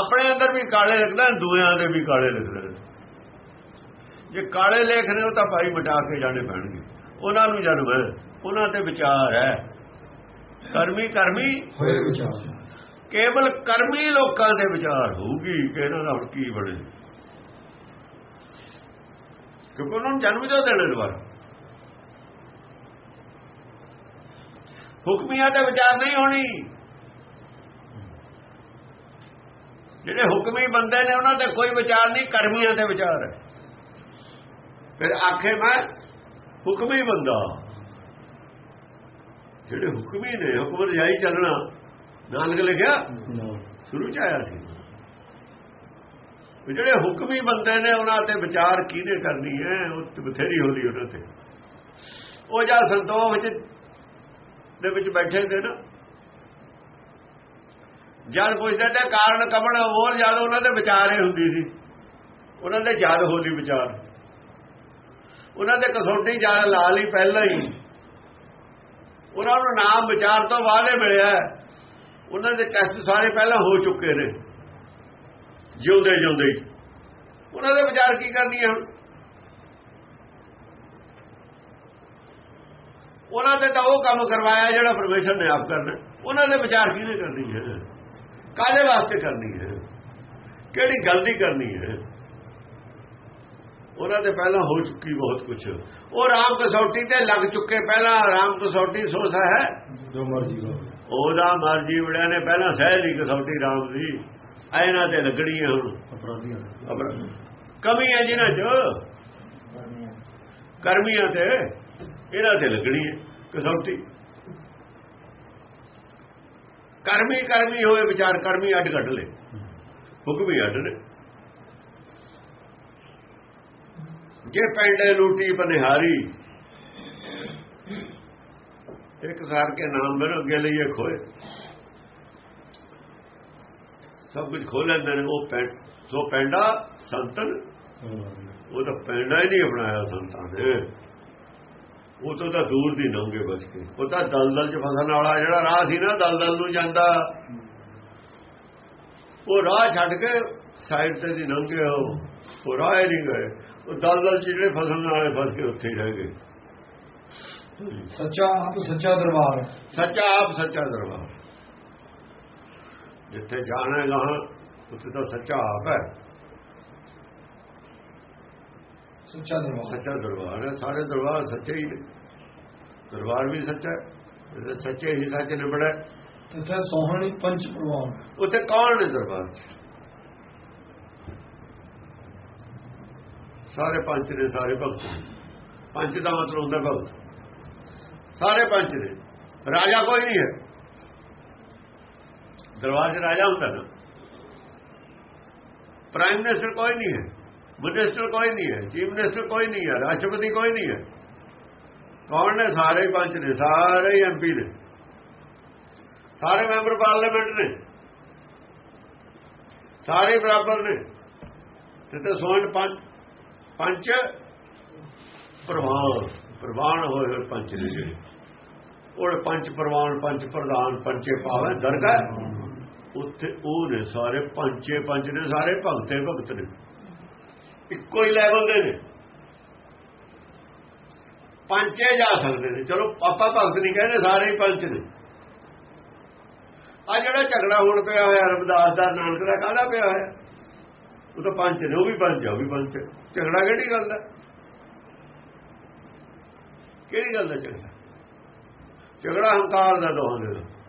ਆਪਣੇ ਅੰਦਰ ਵੀ ਕਾਲੇ ਲਿਖਦਾ ਦੂਆਂ ਦੇ ਵੀ ਕਾਲੇ ਲਿਖਦੇ ਨੇ। ਜੇ ਕਾਲੇ ਲੇਖ ਨੇ ਉਹ ਤਾਂ ਭਾਈ ਮਿਟਾ ਕੇ ਜਾਣੇ ਪੈਣਗੇ। ਉਹਨਾਂ ਨੂੰ ਜਨਮ ਹੈ ਉਹਨਾਂ ਤੇ ਵਿਚਾਰ ਹੈ। ਕਰਮੀ ਕਰਮੀ ਹੋਏ ਵਿਚਾਰ। ਕੇਵਲ ਕਰਮੀ ਲੋਕਾਂ ਦੇ ਵਿਚਾਰ ਹੋਊਗੀ ਕਿ ਇਹਨਾਂ ਦਾ ਕੀ ਬਣੇ। ਕਿਉਂਕਿ ਉਹਨਾਂ ਨੂੰ ਜਨਮ ਜੋ ਦੇਣੇ ਦੁਬਾਰਾ? ਹੁਕਮੀਆਂ ਦੇ ਵਿਚਾਰ ਨਹੀਂ ਹੋਣੀ। ਜਿਹੜੇ ਹੁਕਮੀ ਬੰਦੇ ਨੇ ਉਹਨਾਂ ਤੇ ਕੋਈ ਵਿਚਾਰ ਨਹੀਂ ਕਰਮੀਆਂ ਤੇ ਵਿਚਾਰ ਹੈ। ਫਿਰ ਆਖੇ ਮੈਂ ਹੁਕਮੀ ਬੰਦਾ। ਜਿਹੜੇ ਹੁਕਮੀ ਨੇ ਹੁਕਮ ਰਜਾਈ ਚੱਲਣਾ। ਨਾਨਕ ਲਿਖਿਆ ਸ਼ੁਰੂ ਚ ਆਇਆ ਸੀ। ਜਿਹੜੇ ਹੁਕਮੀ ਬੰਦੇ ਨੇ ਉਹਨਾਂ ਤੇ ਵਿਚਾਰ ਕਿਹਨੇ ਕਰਨੀ ਹੈ? ਉਹ ਬਥੇਰੀ ਹੋਲੀ ਉਹਨਾਂ ਤੇ। ਉਹ ਜਾਂ ਸੰਤੋਖ ਦੇ ਵਿੱਚ ਬੈਠੇ ਨੇ ਨਾ। ਜਦ ਪੁੱਛਦੇ ਤੇ ਕਾਰਨ ਕਮਣ ਹੋਰ ਜਦ ਉਹਨਾਂ ਦੇ ਵਿਚਾਰੇ ਹੁੰਦੀ ਸੀ। ਉਹਨਾਂ ਦੇ ਜਦ ਹੋਲੀ ਵਿਚਾਰ। ਉਹਨਾਂ ਦੇ ਕਸੋਟੀ ਜਦ ਲਾ ਲਈ ਪਹਿਲਾਂ ਹੀ। ਉਹਨਾਂ ਨੂੰ ਨਾਮ ਵਿਚਾਰ ਤੋਂ ਬਾਅਦ ਹੀ ਮਿਲਿਆ। ਉਹਨਾਂ ਦੇ ਟੈਸਟ ਸਾਰੇ ਪਹਿਲਾਂ ਹੋ ਚੁੱਕੇ ਨੇ। ਜਿਉਂਦੇ ਜਿਉਂਦੇ ਹੀ। ਉਹਨਾਂ ਦੇ ਵਿਚਾਰ ਕੀ ਕਰਨੀ ਹੈ ਹੁਣ? ਉਹਨਾਂ ਦੇ ਤਾਂ ਉਹ ਕੰਮ ਕਰਵਾਇਆ ਜਿਹੜਾ ਪਰਮੇਸ਼ਰ ਨੇ ਆਪ ਕਰਨਾ। ਉਹਨਾਂ ਦੇ ਵਿਚਾਰ ਕਿਹਨੇ ਕਰਨੀ ਹੈ ਕਾਹਦੇ ਵਾਸਤੇ ਕਰਨੀ ਹੈ? ਕਿਹੜੀ ਗਲਤੀ ਕਰਨੀ ਹੈ? ਉਹਨਾਂ ਦੇ ਪਹਿਲਾਂ ਹੋ ਚੁੱਕੀ ਬਹੁਤ ਕੁਝ ਉਹ ਰਾਮ ਕਸੌਟੀ ਤੇ ਲੱਗ ਚੁੱਕੇ ਪਹਿਲਾਂ। ਰਾਮ ਕਸੌਟੀ ਸੋਸਾ ਹੈ? ਜੋ ਮਰਜ਼ੀ ਹੋ ਉਹਦਾ ਮਰਜ਼ੀ ਵੜਿਆ ਨੇ ਪਹਿਲਾਂ ਸਹਿ ਲਈ ਕਸੌਟੀ ਰਾਮ ਦੀ। ਇਹਨਾਂ ਤੇ ਲੱਗਣੀ ਹੈ ਹੁਣ। ਅਪਰਾਧੀਆਂ ਕਮੀ ਹੈ ਜਿਨ੍ਹਾਂ ਚ? ਕਰਮੀਆਂ ਤੇ ਇਹਨਾਂ ਤੇ ਲੱਗਣੀ ਹੈ ਕਸੌਟੀ। ਕਰਮੀ ਕਰਮੀ ਹੋਏ ਵਿਚਾਰ ਕਰਮੀ ਅੱਡ ਕੱਢ ਲੇ ਹੁਕਮੀ ਅੱਡ ਨੇ। ਜੇ ਪੈਂਡੇ ਲੂਟੀ ਬਨਿਹਾਰੀ ਇੱਕ ਸਾਰ ਕੇ ਨਾਮ ਮੇਰੇ ਅੱਗੇ ਲਈਏ ਖੋਏ। ਸਭ ਕੁਝ ਖੋ ਲੈਂਦੇ ਨੇ ਉਹ ਪੈਂਡ ਸੋ ਪੈਂਡਾ ਸੰਤਨ ਉਹ ਤਾਂ ਪੈਂਡਾ ਹੀ ਨਹੀਂ ਅਪਣਾਇਆ ਸੰਤਾਂ ਨੇ। ਉਹ ਤੋਂ ਤਾਂ ਦੂਰ ਦੀ ਲੰਘੇ ਬਚ ਕੇ ਉਹ ਤਾਂ ਦਲਦਲ ਚ ਫਸਣ ਵਾਲਾ ਜਿਹੜਾ ਰਾਹ ਸੀ ਨਾ ਦਲਦਲ ਨੂੰ ਜਾਂਦਾ। ਉਹ ਰਾਹ ਛੱਡ ਕੇ ਸਾਈਡ ਤੇ ਦੀ ਲੰਘੇ ਉਹ ਉਹ ਰਾਹ ਹੀ ਨਹੀਂ ਗਏ। ਉਹ ਦਲਦਲ ਚ ਜਿਹੜੇ ਫਸਣ ਵਾਲੇ ਫਸ ਕੇ ਉੱਥੇ ਹੀ ਰਹਿ ਗਏ। ਸੱਚਾ ਆਪ ਸੱਚਾ ਦਰਬਾਰ। ਸੱਚਾ ਆਪ ਸੱਚਾ ਦਰਬਾਰ। ਜਿੱਥੇ ਜਾਣਾ ਗਾਂ ਉੱਥੇ ਤਾਂ ਸੱਚਾ ਆਪ ਹੈ। ਸੱਚਾ ਦਰਬਾਰ। ਸੱਚਾ ਦਰਬਾਰ ਹੈ ਸਾਰੇ ਦਰਬਾਰ ਸੱਚੇ ਹੀ ਨੇ। ਦਰਬਾਰ ਵੀ ਸੱਚਾ ਹੈ ਸੱਚੇ ਹੀ ਸੱਚ ਨਿਬੜਾ ਤਥੇ ਸੋਹਣੀ ਪੰਚ ਪ੍ਰਵਾਨ ਉੱਥੇ ਕੌਣ ਨੇ ਦਰਬਾਰ ਸਾਰੇ ਪੰਜ ਨੇ ਸਾਰੇ ਭਗਤ ਪੰਜ ਦਾ ਮਤਲਬ ਹੁੰਦਾ ਭਗਤ। ਸਾਰੇ ਪੰਜ ਨੇ। ਰਾਜਾ ਕੋਈ ਨਹੀਂ ਹੈ। ਦਰਬਾਰ 'ਚ ਰਾਜਾ ਹੁੰਦਾ ਨਾ। ਪ੍ਰਾਈਮ ਮਿਨਿਸਟਰ ਕੋਈ ਨਹੀਂ ਹੈ। ਮਿਨਿਸਟਰ ਕੋਈ ਨਹੀਂ ਹੈ, ਚੀਫ ਮਿਨਿਸਟਰ ਕੋਈ ਨਹੀਂ ਹੈ, ਰਾਸ਼ਟਰਪਤੀ ਕੋਈ ਨਹੀਂ ਹੈ। ਕੌਣ ਨੇ? ਸਾਰੇ ਪੰਚ ਨੇ, ਸਾਰੇ ਹੀ ਐਮਪੀ ਨੇ। ਸਾਰੇ ਮੈਂਬਰ ਪਾਰਲੀਮੈਂਟ ਨੇ। ਸਾਰੇ ਬਰਾਬਰ ਨੇ। ਤੇ ਤੇ ਸੋਹਣ ਪੰਜ ਪੰਜ ਪ੍ਰਵਾਨ ਪ੍ਰਵਾਨ ਹੋਏ ਹੋਏ ਪੰਜ ਨੇ ਜਿਹੜੇ। ਉਹ ਪੰਜ ਪ੍ਰਵਾਨ ਪੰਜ ਪ੍ਰਧਾਨ, ਪੰਚੇ ਪਾਵੇ ਦਰਗਾਹ। ਉੱਥੇ ਉਹ ਨੇ, ਸਾਰੇ ਪੰਚੇ ਪੰਜ ਨੇ, ਸਾਰੇ ਭਗਤੇ ਭਗਤ ਨੇ। ਇੱਕੋ ਹੀ ਲੈਵਲ ਦੇ ਨੇ। ਪੰਚੇ ਜਾ ਸਕਦੇ ਨੇ। ਚਲੋ, ਆਪਾਂ ਭਗਤ ਨਹੀਂ ਕਹਿੰਦੇ, ਸਾਰੇ ਹੀ ਪੰਚ ਨੇ। ਆ ਜਿਹੜਾ ਝਗੜਾ ਹੋਣ ਪਿਆ ਹੋਇਆ ਰਬਦਾਸ ਦਾ, ਨਾਨਕ ਦਾ, ਕਾਹਦਾ ਪਿਆ ਹੋਇਆ? ਉਹ ਤਾਂ ਪੰਚ ਨੇ, ਉਹ ਵੀ ਪੰਚ ਆ, ਉਹ ਵੀ ਪੰਚ ਝਗੜਾ ਕਿਹੜੀ ਗੱਲ ਦਾ? ਕਿਹੜੀ ਗੱਲ ਦਾ ਝਗੜਾ? ਝਗੜਾ ਹੰਕਾਰ ਦਾ ਦੋਹਾਂ ਦੇ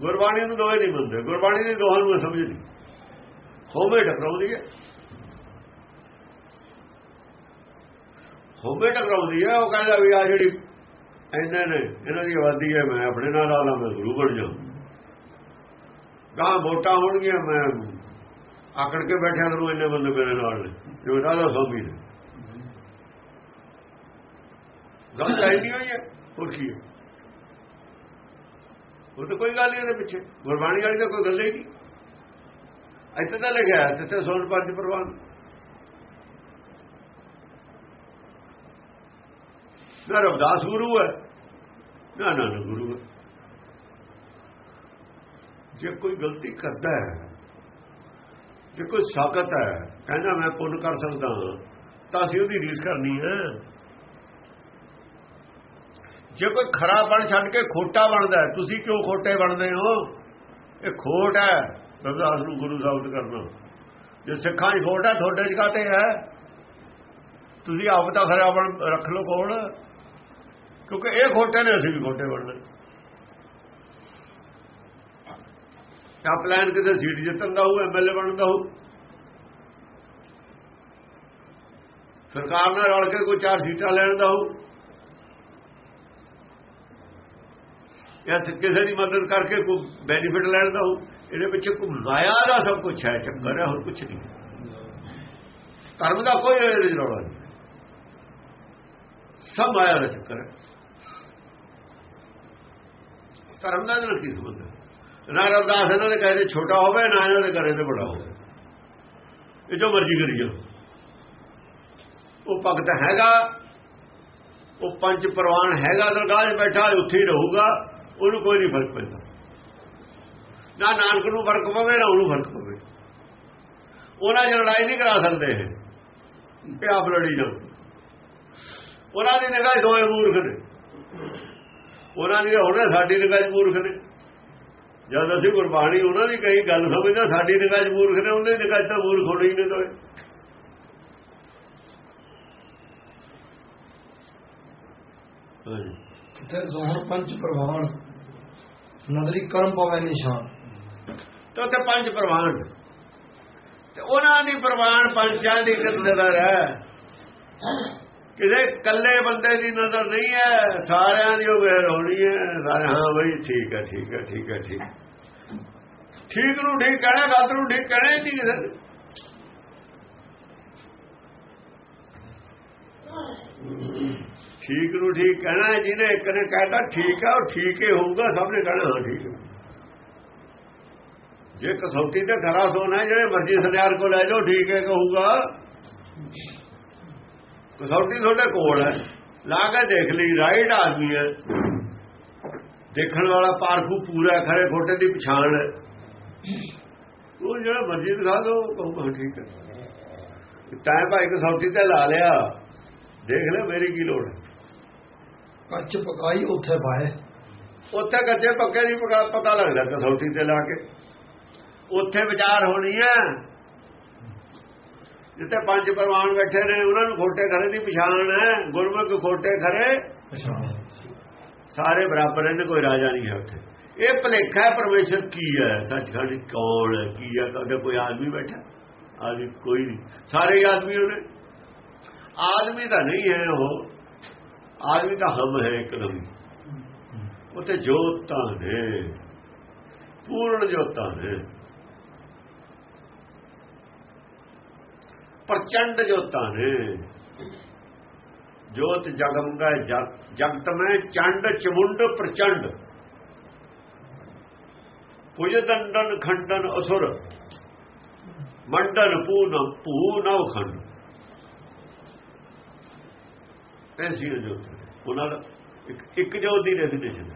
ਗੁਰਬਾਣੀ ਨੂੰ ਦੋਹੇ ਨਹੀਂ ਮੰਨਦੇ। ਗੁਰਬਾਣੀ ਦੇ ਦੋਹਾਂ ਨੂੰ ਸਮਝ ਨਹੀਂ ਹੋਵੇ ਟਕਰਾਉਂਦੀ ਹੈ। ਹੋਵੇ ਟਕਰਾਉਂਦੀ ਹੈ ਉਹ ਕਹਿੰਦਾ ਵੀ ਆ ਜਿਹੜੀ ਐਨੇ ਨੇ, ਇਹਨਾਂ ਦੀ ਆਬਾਦੀ ਹੈ, ਮੈਂ ਆਪਣੇ ਨਾਲ ਆਲਾ ਮੈਂ ਗੁਰੂ ਬਣ ਜਾ ਗਾਂ ਵੋਟਾਂ ਹੋਣਗੀਆਂ, ਮੈਂ ਆਕੜ ਕੇ ਬੈਠਿਆ ਕਰੂੰ ਇੰਨੇ ਬੰਦੇ ਮੇਰੇ ਨਾਲ ਨੇ ਜੋ ਰਾਧਾ ਸੋਮੀ ਨੇ। ਗੱਲ ਚਾਹੀਦੀ ਹੋਈ ਹੈ ਹੋਰ ਕੀ ਹੈ ਉਹ ਤਾਂ ਕੋਈ ਗੱਲ ਨਹੀਂ ਉਹਦੇ ਪਿੱਛੇ, ਗੁਰਬਾਣੀ ਵਾਲੀ ਤਾਂ ਕੋਈ ਗੱਲ ਹੀ ਨਹੀਂ ਇੱਥੇ ਤਾਂ ਲਿਖਿਆ ਹੈ ਤੇ ਸੋਨ ਪੰਜ ਪ੍ਰਵਾਨ। ਨਾ ਰਵਦਾਸ ਗੁਰੂ ਹੈ। ਨਾ ਨਾ ਗੁਰੂ ਹੈ। ਜੇ ਕੋਈ ਗਲਤੀ ਕਰਦਾ ਹੈ, ਜੇ ਕੋਈ ਸਾਖਤ ਹੈ, ਕਹਿੰਦਾ ਮੈਂ ਪੁੰਨ ਕਰ ਸਕਦਾ ਤਾਂ ਅਸੀਂ ਉਹਦੀ ਰੀਸ ਕਰਨੀ ਹੈ। ਜੇ ਕੋਈ ਖਰਾ ਬਣ ਛੱਡ ਕੇ ਖੋਟਾ ਬਣਦਾ ਤੁਸੀਂ ਕਿਉਂ ਖੋਟੇ ਬਣਦੇ ਹੋ? ਇਹ ਖੋਟ ਹੈ, ਰਵਦਾਸ ਨੂੰ ਗੁਰੂ ਸਾਬਤ ਕਰਨਾ। ਜੇ ਸਿੱਖਾਂ ਦੀ ਖੋਟ ਹੈ, ਤੁਹਾਡੇ ਜਗਾਤੇ ਹੈ? ਤੁਸੀਂ ਆਪ ਤਾਂ ਖਰਾ ਬਣ, ਰੱਖ ਲਓ ਕੋਲ ਕਿਉਂਕਿ ਇਹ ਖੋਟੇ ਨੇ, ਅਸੀਂ ਵੀ ਖੋਟੇ ਬਣਨੇ ਆ ਪਲਾਨ ਕਿਤੇ ਸੀਟ ਜਿੱਤਣ ਦਾ ਹੋਊ ਐਮਐਲਏ ਬਣਨ ਦਾ ਹੋਊ। ਸਰਕਾਰ ਨਾਲ ਰਲ ਕੇ ਕੋਈ ਚਾਰ ਸੀਟਾਂ ਲੈਣ ਦਾ ਹੋਊ। ਜਾਂ ਕਿਸੇ ਦੀ ਮਦਦ ਕਰਕੇ ਕੋਈ ਬੈਨੀਫਿਟ ਲੈਣ ਦਾ ਹੋਊ। ਇਹਦੇ ਪਿੱਛੇ ਕੋਈ ਮਾਇਆ ਦਾ ਸਭ ਕੁਝ ਹੈ, ਚੱਕਰ ਹੈ, ਹੋਰ ਕੁਝ ਨਹੀਂ। ਧਰਮ ਦਾ ਕੋਈ ਰੌਲਾ ਨਹੀਂ। ਸਭ ਮਾਇਆ ਦਾ ਚੱਕਰ ਹੈ। ਧਰਮ ਦਾ ਨਾਲ ਕੀ ਸੰਬੰਧ ਹੈ? ਨਾ ਰਵਦਾਸ ਇਹਨਾਂ ਦੇ ਕਹੇ ਛੋਟਾ ਹੋਵੇ, ਨਾ ਇਹਨਾਂ ਦੇ ਕਰੇ ਤੇ ਬੜਾ ਹੋਵੇ। ਇਹ ਜੋ ਮਰਜ਼ੀ ਕਰੀ ਜਾਓ। ਉਹ ਭਗਤ ਹੈਗਾ, ਉਹ ਪੰਜ ਪ੍ਰਵਾਨ ਹੈਗਾ, ਦਰਗਾਹ 'ਚ ਬੈਠਾ ਉੱਥੇ ਹੀ ਰਹੂਗਾ, ਉਹਨੂੰ ਕੋਈ ਨਹੀਂ ਫ਼ਰਕ ਪੈਂਦਾ। ਨਾ ਨਾਨਕ ਨੂੰ ਫ਼ਰਕ ਪਵੇ, ਨਾ ਉਹਨੂੰ ਫ਼ਰਕ ਪਵੇ। ਉਹਨਾਂ ਨਾਲ ਲੜਾਈ ਨਹੀਂ ਕਰਾ ਸਕਦੇ ਇਹ। ਆਪ ਲੜੀ ਜਾਓ। ਉਹਨਾਂ ਦੀ ਨਿਗਾਹ ਦੋਏ ਮੂਰਖ ਨੇ। ਉਹਨਾਂ ਦੀ ਹੁਣ ਸਾਡੀ ਨਿਗਾਹ 'ਚ ਮੂਰਖ ਨੇ। ਜਦ ਅਸੀਂ ਗੁਰਬਾਣੀ ਉਹਨਾਂ ਦੀ ਕਹੀ ਗੱਲ ਸਮਝਦਾ ਸਾਡੀ ਨਿਗਾਹ 'ਚ ਮੂਰਖ ਨੇ ਉਹਨਾਂ ਦੀ ਨਿਗਾਹ 'ਚ ਤਾਂ ਮੂਰਖ ਹੋਣੇ ਨੇ ਦੋਏ ਤਥੇ ਸੋਹਣ ਪੰਚ ਪ੍ਰਵਾਨ ਨਦਰੀ ਕਰਮ ਪਵੇ ਨਿਸ਼ਾਨ। ਤੇ ਉੱਥੇ ਪੰਜ ਪ੍ਰਵਾਨ। ਤੇ ਉਹਨਾਂ ਦੀ ਪ੍ਰਵਾਨ ਪੰਜਾਂ ਦੀ ਨਜ਼ਰ ਹੈ ਕਿਸੇ ਇਕੱਲੇ ਬੰਦੇ ਦੀ ਨਜ਼ਰ ਨਹੀਂ ਹੈ, ਸਾਰਿਆਂ ਦੀ ਉਹ ਵੇਰ ਹੋਣੀ ਹੈ। ਸਾਰੇ, ਹਾਂ ਬਈ, ਠੀਕ ਹੈ ਠੀਕ ਹੈ ਠੀਕ ਹੈ, ਠੀਕ ਠੀਕ ਨੂੰ ਠੀਕ ਕਹਿਣਾ ਗਲਤ ਨੂੰ ਠੀਕ ਕਹਿਣਾ ਹੀ ਨਹੀਂ ਕਿਸੇ ਨੇ। ਠੀਕ ਨੂੰ ਠੀਕ ਕਹਿਣਾ ਜਿਹਨੇ ਇੱਕ ਨੇ ਕਹਿਤਾ ਠੀਕ ਹੈ, ਉਹ ਠੀਕ ਹੀ ਹੋਊਗਾ, ਸਭ ਨੇ ਕਹਿਣਾ ਹਾਂ, ਠੀਕ ਹੈ। ਜੇ ਕਸੌਟੀ ਤੇ ਖਰਾ ਸੋਨਾ ਜਿਹੜੇ ਮਰਜ਼ੀ ਸੁਨਿਆਰ ਕੋ ਲੈ ਜਾਓ, ਠੀਕ ਹੈ, ਕਹੂਗਾ। ਕਸੌਟੀ ਤੁਹਾਡੇ ਕੋਲ ਹੈ। ਲਾ ਕੇ ਦੇਖ ਲਈ ਰਾਈਟ ਆਦਮੀ ਹੈ। ਦੇਖਣ ਵਾਲਾ ਪਾਰਖੂ ਪੂਰਾ ਖਰੇ ਖੋਟੇ ਦੀ ਪਛਾਣ ਹੈ। ਉਹ ਜਿਹੜਾ ਮਰਜ਼ੀ ਦਿਖਾ ਦੋ ਕਹੂਗਾ ਠੀਕ ਹੈ। ਤਾਂ ਭਾਈ ਕਸੌਟੀ ਤੇ ਲਾ ਲਿਆ। ਦੇਖ ਲੈ ਮੇਰੀ ਕੀ ਲੋੜ ਹੈ। ਕੱਚ ਪਕਾਈ ਉੱਥੇ ਪਾਏ। ਉੱਥੇ ਕੱਚੇ ਪੱਕੇ ਦੀ ਪਤਾ ਲੱਗਦਾ ਕਸੌਟੀ ਤੇ ਲਾ ਕੇ। ਉੱਥੇ ਵਿਚਾਰ ਹੋਣੀ ਹੈ। ਜਿੱਥੇ ਪੰਜ ਪਰਵਾਨ ਬੈਠੇ ਨੇ ਉਹਨਾਂ ਨੂੰ ਖੋਟੇ ਖਰੇ ਦੀ ਪਛਾਣ ਹੈ ਗੁਰਮੁਖ ਖੋਟੇ ਖਰੇ ਪਛਾਣ। ਸਾਰੇ ਬਰਾਬਰ ਨੇ ਕੋਈ ਰਾਜਾ ਨਹੀਂ ਹੈ ਉੱਥੇ। ਇਹ ਭਲੇਖਾ ਹੈ ਪਰਮੇਸ਼ਰ ਕੀ ਹੈ? ਸੱਚਖੰਡ ਕੌਣ ਹੈ? ਕੀ ਹੈ? ਕਦੇ ਕੋਈ ਆਦਮੀ ਬੈਠਾ? ਆਦਮੀ ਕੋਈ ਨਹੀਂ। ਸਾਰੇ ਆਦਮੀ ਉਹਨੇ ਆਦਮੀ ਤਾਂ ਨਹੀਂ ਹੈ ਉਹ। ਆਦਮੀ ਤਾਂ ਹਮ ਹੈ ਇੱਕਦਮ ਉੱਥੇ ਜੋਤਾਂ ਨੇ। ਪੂਰਨ ਜੋਤਾਂ ਨੇ। ਪ੍ਰਚੰਡ ਜੋਤਾਂ ਨੇ। ਜੋਤ ਜਗਮਗਾ ਜਗਤ ਮੈਂ ਚੰਡ ਚਮੁੰਡ ਪ੍ਰਚੰਡ। ਪੁਜ ਦੰਡਨ ਖੰਡਨ ਅਸੁਰ। ਮੰਡਨ ਪੂਨ ਪੂ ਨਵ ਖੰਡ। ਐਸੀ ਜੋਤ। ਉਹਨਾਂ ਦਾ ਇੱਕ ਇੱਕ ਜੋਤ ਦੀ ਡੈਫੀਨੇਸ਼ਨ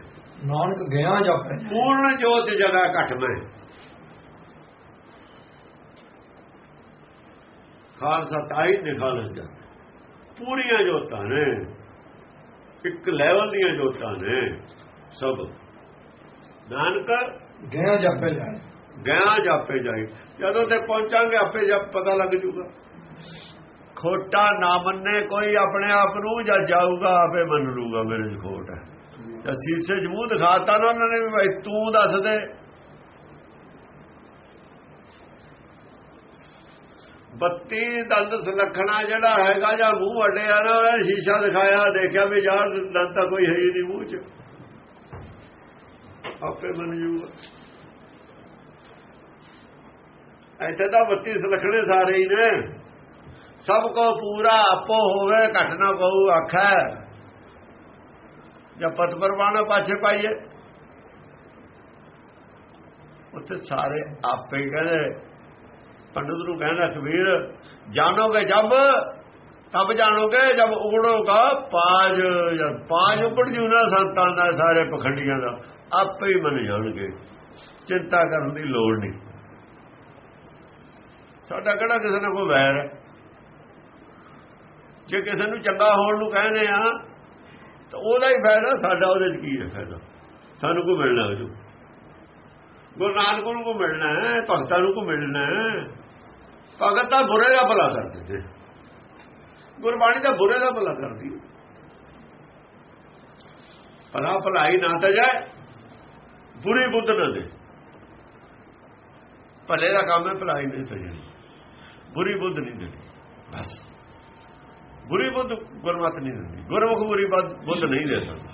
ਨਾਨਕ ਗਿਆ ਜਾਪੇ ਪੂਰਨ ਜੋਤ ਜਗਾ ਘਟ ਮੈਂ। ਖਾਲਸਾ ਤਾਈ ਨਿਖਾਲਸ ਜਾ ਪੂਰੀਆਂ ਜੋਤਾਂ ਨੇ। ਇੱਕ ਲੈਵਲ ਦੀਆਂ ਜੋਤਾਂ ਨੇ ਸਭ। ਨਾਨਕ ਗਿਆ ਜਾਪੇ ਜਾਏ। ਗਿਆ ਜਾਪੇ ਜਾਈ ਜਦੋਂ ਤੇ ਪਹੁੰਚਾਂਗੇ ਆਪੇ ਜਦ ਪਤਾ ਲੱਗ ਜੂਗਾ। ਖੋਟਾ ਨਾ ਮੰਨੇ ਕੋਈ ਆਪਣੇ ਆਪ ਨੂੰ ਜਾਂ ਜਾਊਗਾ ਆਪੇ ਮੰਨ ਲੂਗਾ ਮੇਰੇ ਚ ਖੋਟ ਹੈ। ਤਾਂ ਸੀਸੇ ਚ ਮੂੰਹ ਦਿਖਾਤਾ ਨਾ ਉਹਨਾਂ ਨੇ ਵੀ ਭਾਈ ਤੂੰ ਦੱਸ ਦੇ। ਬੱਤੀ ਦੰਦ ਸੁਲੱਖਣਾ ਜਿਹੜਾ ਹੈਗਾ ਜਾਂ ਮੂੰਹ ਅੱਡਿਆ ਨਾ ਉਹਨੇ ਸ਼ੀਸ਼ਾ ਦਿਖਾਇਆ, ਦੇਖਿਆ ਵੀ ਯਾਰ ਦੰਦ ਤਾਂ ਕੋਈ ਹੈ ਹੀ ਨਹੀਂ ਮੂੰਹ 'ਚ। ਆਪੇ ਮੰਨ ਜੂਗਾ। ਇੱਥੇ ਤਾਂ ਬੱਤੀ ਸੁਲੱਖਣੇ ਸਾਰੇ ਹੀ ਨੇ। ਸਭ ਕੋ ਪੂਰਾ ਆਪੋ ਹੋਵੇ, ਘਟ ਨਾ ਪਊ ਆਖੈ। ਜਾਂ ਪਤ ਪਰਵਾਣਾ ਪਾਛੇ ਪਾਈਏ। ਉੱਥੇ ਸਾਰੇ ਆਪੇ ਕਹਿੰਦੇ ਪੰਡਤ ਨੂੰ ਕਹਿੰਦਾ, ਕਬੀਰ, ਜਾਣੋਗੇ ਜਬ, ਤਬ ਜਾਣੋਗੇ ਜਬ ਉਗੜੋਗਾ ਪਾਜ। ਜਦ ਪਾਜ ਉਗੜ ਜੂ ਨਾ ਸੰਤਾਂ ਦਾ, ਸਾਰੇ ਪਖੰਡੀਆਂ ਦਾ, ਆਪੇ ਹੀ ਮੰਨ ਜਾਣਗੇ। ਚਿੰਤਾ ਕਰਨ ਦੀ ਲੋੜ ਨਹੀਂ। ਸਾਡਾ ਕਿਹੜਾ ਕਿਸੇ ਨਾਲ ਕੋਈ ਵੈਰ ਹੈ? ਜੇ ਕਿਸੇ ਨੂੰ ਚੰਗਾ ਹੋਣ ਨੂੰ ਕਹਿੰਦੇ ਆ, ਤਾਂ ਉਹਦਾ ਹੀ ਫਾਇਦਾ ਸਾਡਾ, ਉਹਦੇ 'ਚ ਕੀ ਹੈ ਫਾਇਦਾ? ਸਾਨੂੰ ਕੋ ਮਿਲਣਾ ਉਹ ਗੁਰੂ ਨਾਨਕ ਨੂੰ ਕੋ ਮਿਲਣਾ ਹੈ, ਭਗਤਾਂ ਨੂੰ ਕੋ ਮਿਲਣਾ ਹੈ। ਭਗਤ ਤਾਂ ਬੁਰੇ ਦਾ ਭਲਾ ਕਰਦੇ ਨੇ। ਗੁਰਬਾਣੀ ਤਾਂ ਬੁਰੇ ਦਾ ਭਲਾ ਕਰਦੀ ਹੈ। ਭਲਾ ਭਲਾਈ ਨਾ ਤਾਂ ਜਾਏ, ਬੁਰੀ ਬੁੱਧ ਨਾ ਦੇ। ਭਲੇ ਦਾ ਕੰਮ ਹੈ, ਭਲਾਈ ਨਹੀਂ ਤਾਂ ਜਾਣੀ ਬੁਰੀ ਬੁੱਧ ਨਹੀਂ ਦੇਣੀ। ਬਸ। ਬੁਰੀ ਬੁੱਧ ਗੁਰਮਤ ਨਹੀਂ ਦਿੰਦੀ। ਗੁਰਮੁਖ ਬੁਰੀ ਬੁੱਧ ਨਹੀਂ ਦੇ ਸਕਦਾ।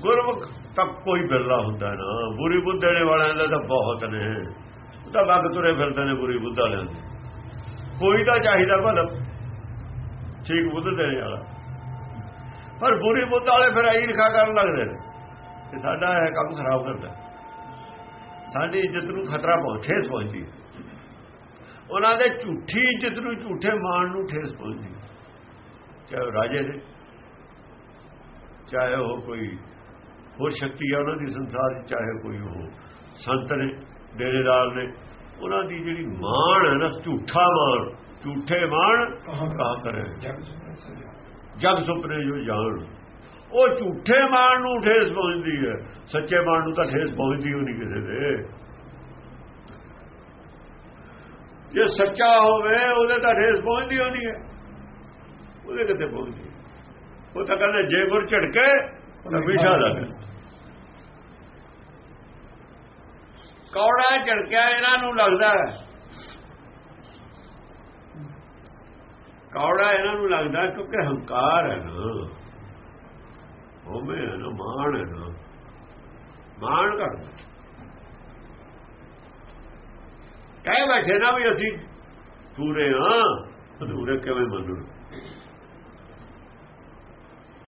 ਗੁਰਮੁਖ ਤਾਂ ਕੋਈ ਬਿਰਲਾ ਹੁੰਦਾ ਨਾ। ਬੁਰੀ ਬੁੱਧ ਦੇਣੇ ਵਾਲਿਆਂ ਦਾ ਤਾਂ ਬਹੁਤ ਨੇ। ਤਾਂ ਵੱਗ ਤੁਰੇ ਫਿਰਦੇ ਨੇ ਬੁਰੀ ਵਾਲਿਆਂ ਲੈਂਦੇ ਕੋਈ ਤਾਂ ਚਾਹੀਦਾ ਭਲਾ। ਠੀਕ ਬੁੱਧ ਦੇਣ ਵਾਲਾ। ਪਰ ਬੁਰੀ ਬੁੱਧ ਵਾਲੇ ਫਿਰ ਆਈ ਲਿਖਾ ਕਰਨ ਲੱਗਦੇ ਨੇ ਕਿ ਸਾਡਾ ਇਹ ਕੰਮ ਖਰਾਬ ਕਰਦਾ। ਸਾਡੀ ਇੱਜ਼ਤ ਨੂੰ ਖਤਰਾ ਪਹੁੰਚੇ ਪਹੁੰਚਦੀ ਉਹਨਾਂ ਦੇ ਝੂਠੀ ਇੱਜ਼ਤ ਨੂੰ ਝੂਠੇ ਮਾਣ ਨੂੰ ਠੇਸ ਪਹੁੰਚਦੀ ਚਾਹੇ ਰਾਜੇ ਨੇ, ਚਾਹੇ ਉਹ ਕੋਈ ਹੋਰ ਸ਼ਕਤੀ ਹੈ ਉਹਨਾਂ ਦੀ ਸੰਸਾਰ ਵਿੱਚ ਚਾਹੇ ਕੋਈ ਉਹ ਸੰਤ ਨੇ। ਡੇਰੇਦਾਰ ਨੇ। ਉਹਨਾਂ ਦੀ ਜਿਹੜੀ ਮਾਣ ਹੈ ਨਾ ਝੂਠਾ ਮਾਣ ਝੂਠੇ ਮਾਣ ਕਹਾ ਕਰੇ। ਜਗ ਸੁਪਨੇ ਜੋ ਜਾਣ। ਉਹ ਝੂਠੇ ਮਾਣ ਨੂੰ ਠੇਸ ਪਹੁੰਚਦੀ ਹੈ। ਸੱਚੇ ਮਾਣ ਨੂੰ ਤਾਂ ਠੇਸ ਪਹੁੰਚਦੀ ਹੋ ਨਹੀਂ ਕਿਸੇ ਦੇ। ਜੇ ਸੱਚਾ ਹੋਵੇ ਉਹਦੇ ਤਾਂ ਠੇਸ ਪਹੁੰਚਦੀ ਹੋਣੀ ਹੈ। ਉਹਦੇ ਕਿਤੇ ਪਹੁੰਚਦੀ? ਉਹ ਤਾਂ ਕਹਿੰਦੇ ਜੇ ਗੁਰ ਝੜਕੇ ਤਾਂ ਮਿੱਠਾ ਲੱਗੇ ਕੌੜਾ ਝੜਕਿਆ ਇਹਨਾਂ ਨੂੰ ਲੱਗਦਾ ਹੈ। ਕੌੜਾ ਇਹਨਾਂ ਨੂੰ ਲੱਗਦਾ ਕਿਉਂਕਿ ਹੰਕਾਰ ਹੈ ਨਾ। ਹੋਵੇ ਹੈ ਨਾ, ਮਾਣ ਹੈ ਨਾ। ਮਾਣ ਕਰਦਾ। ਕਹਿ ਬੈਠੇ ਨਾ ਵੀ ਅਸੀਂ ਪੂਰੇ ਹਾਂ, ਅਧੂਰੇ ਕਿਵੇਂ ਮੰਨੂ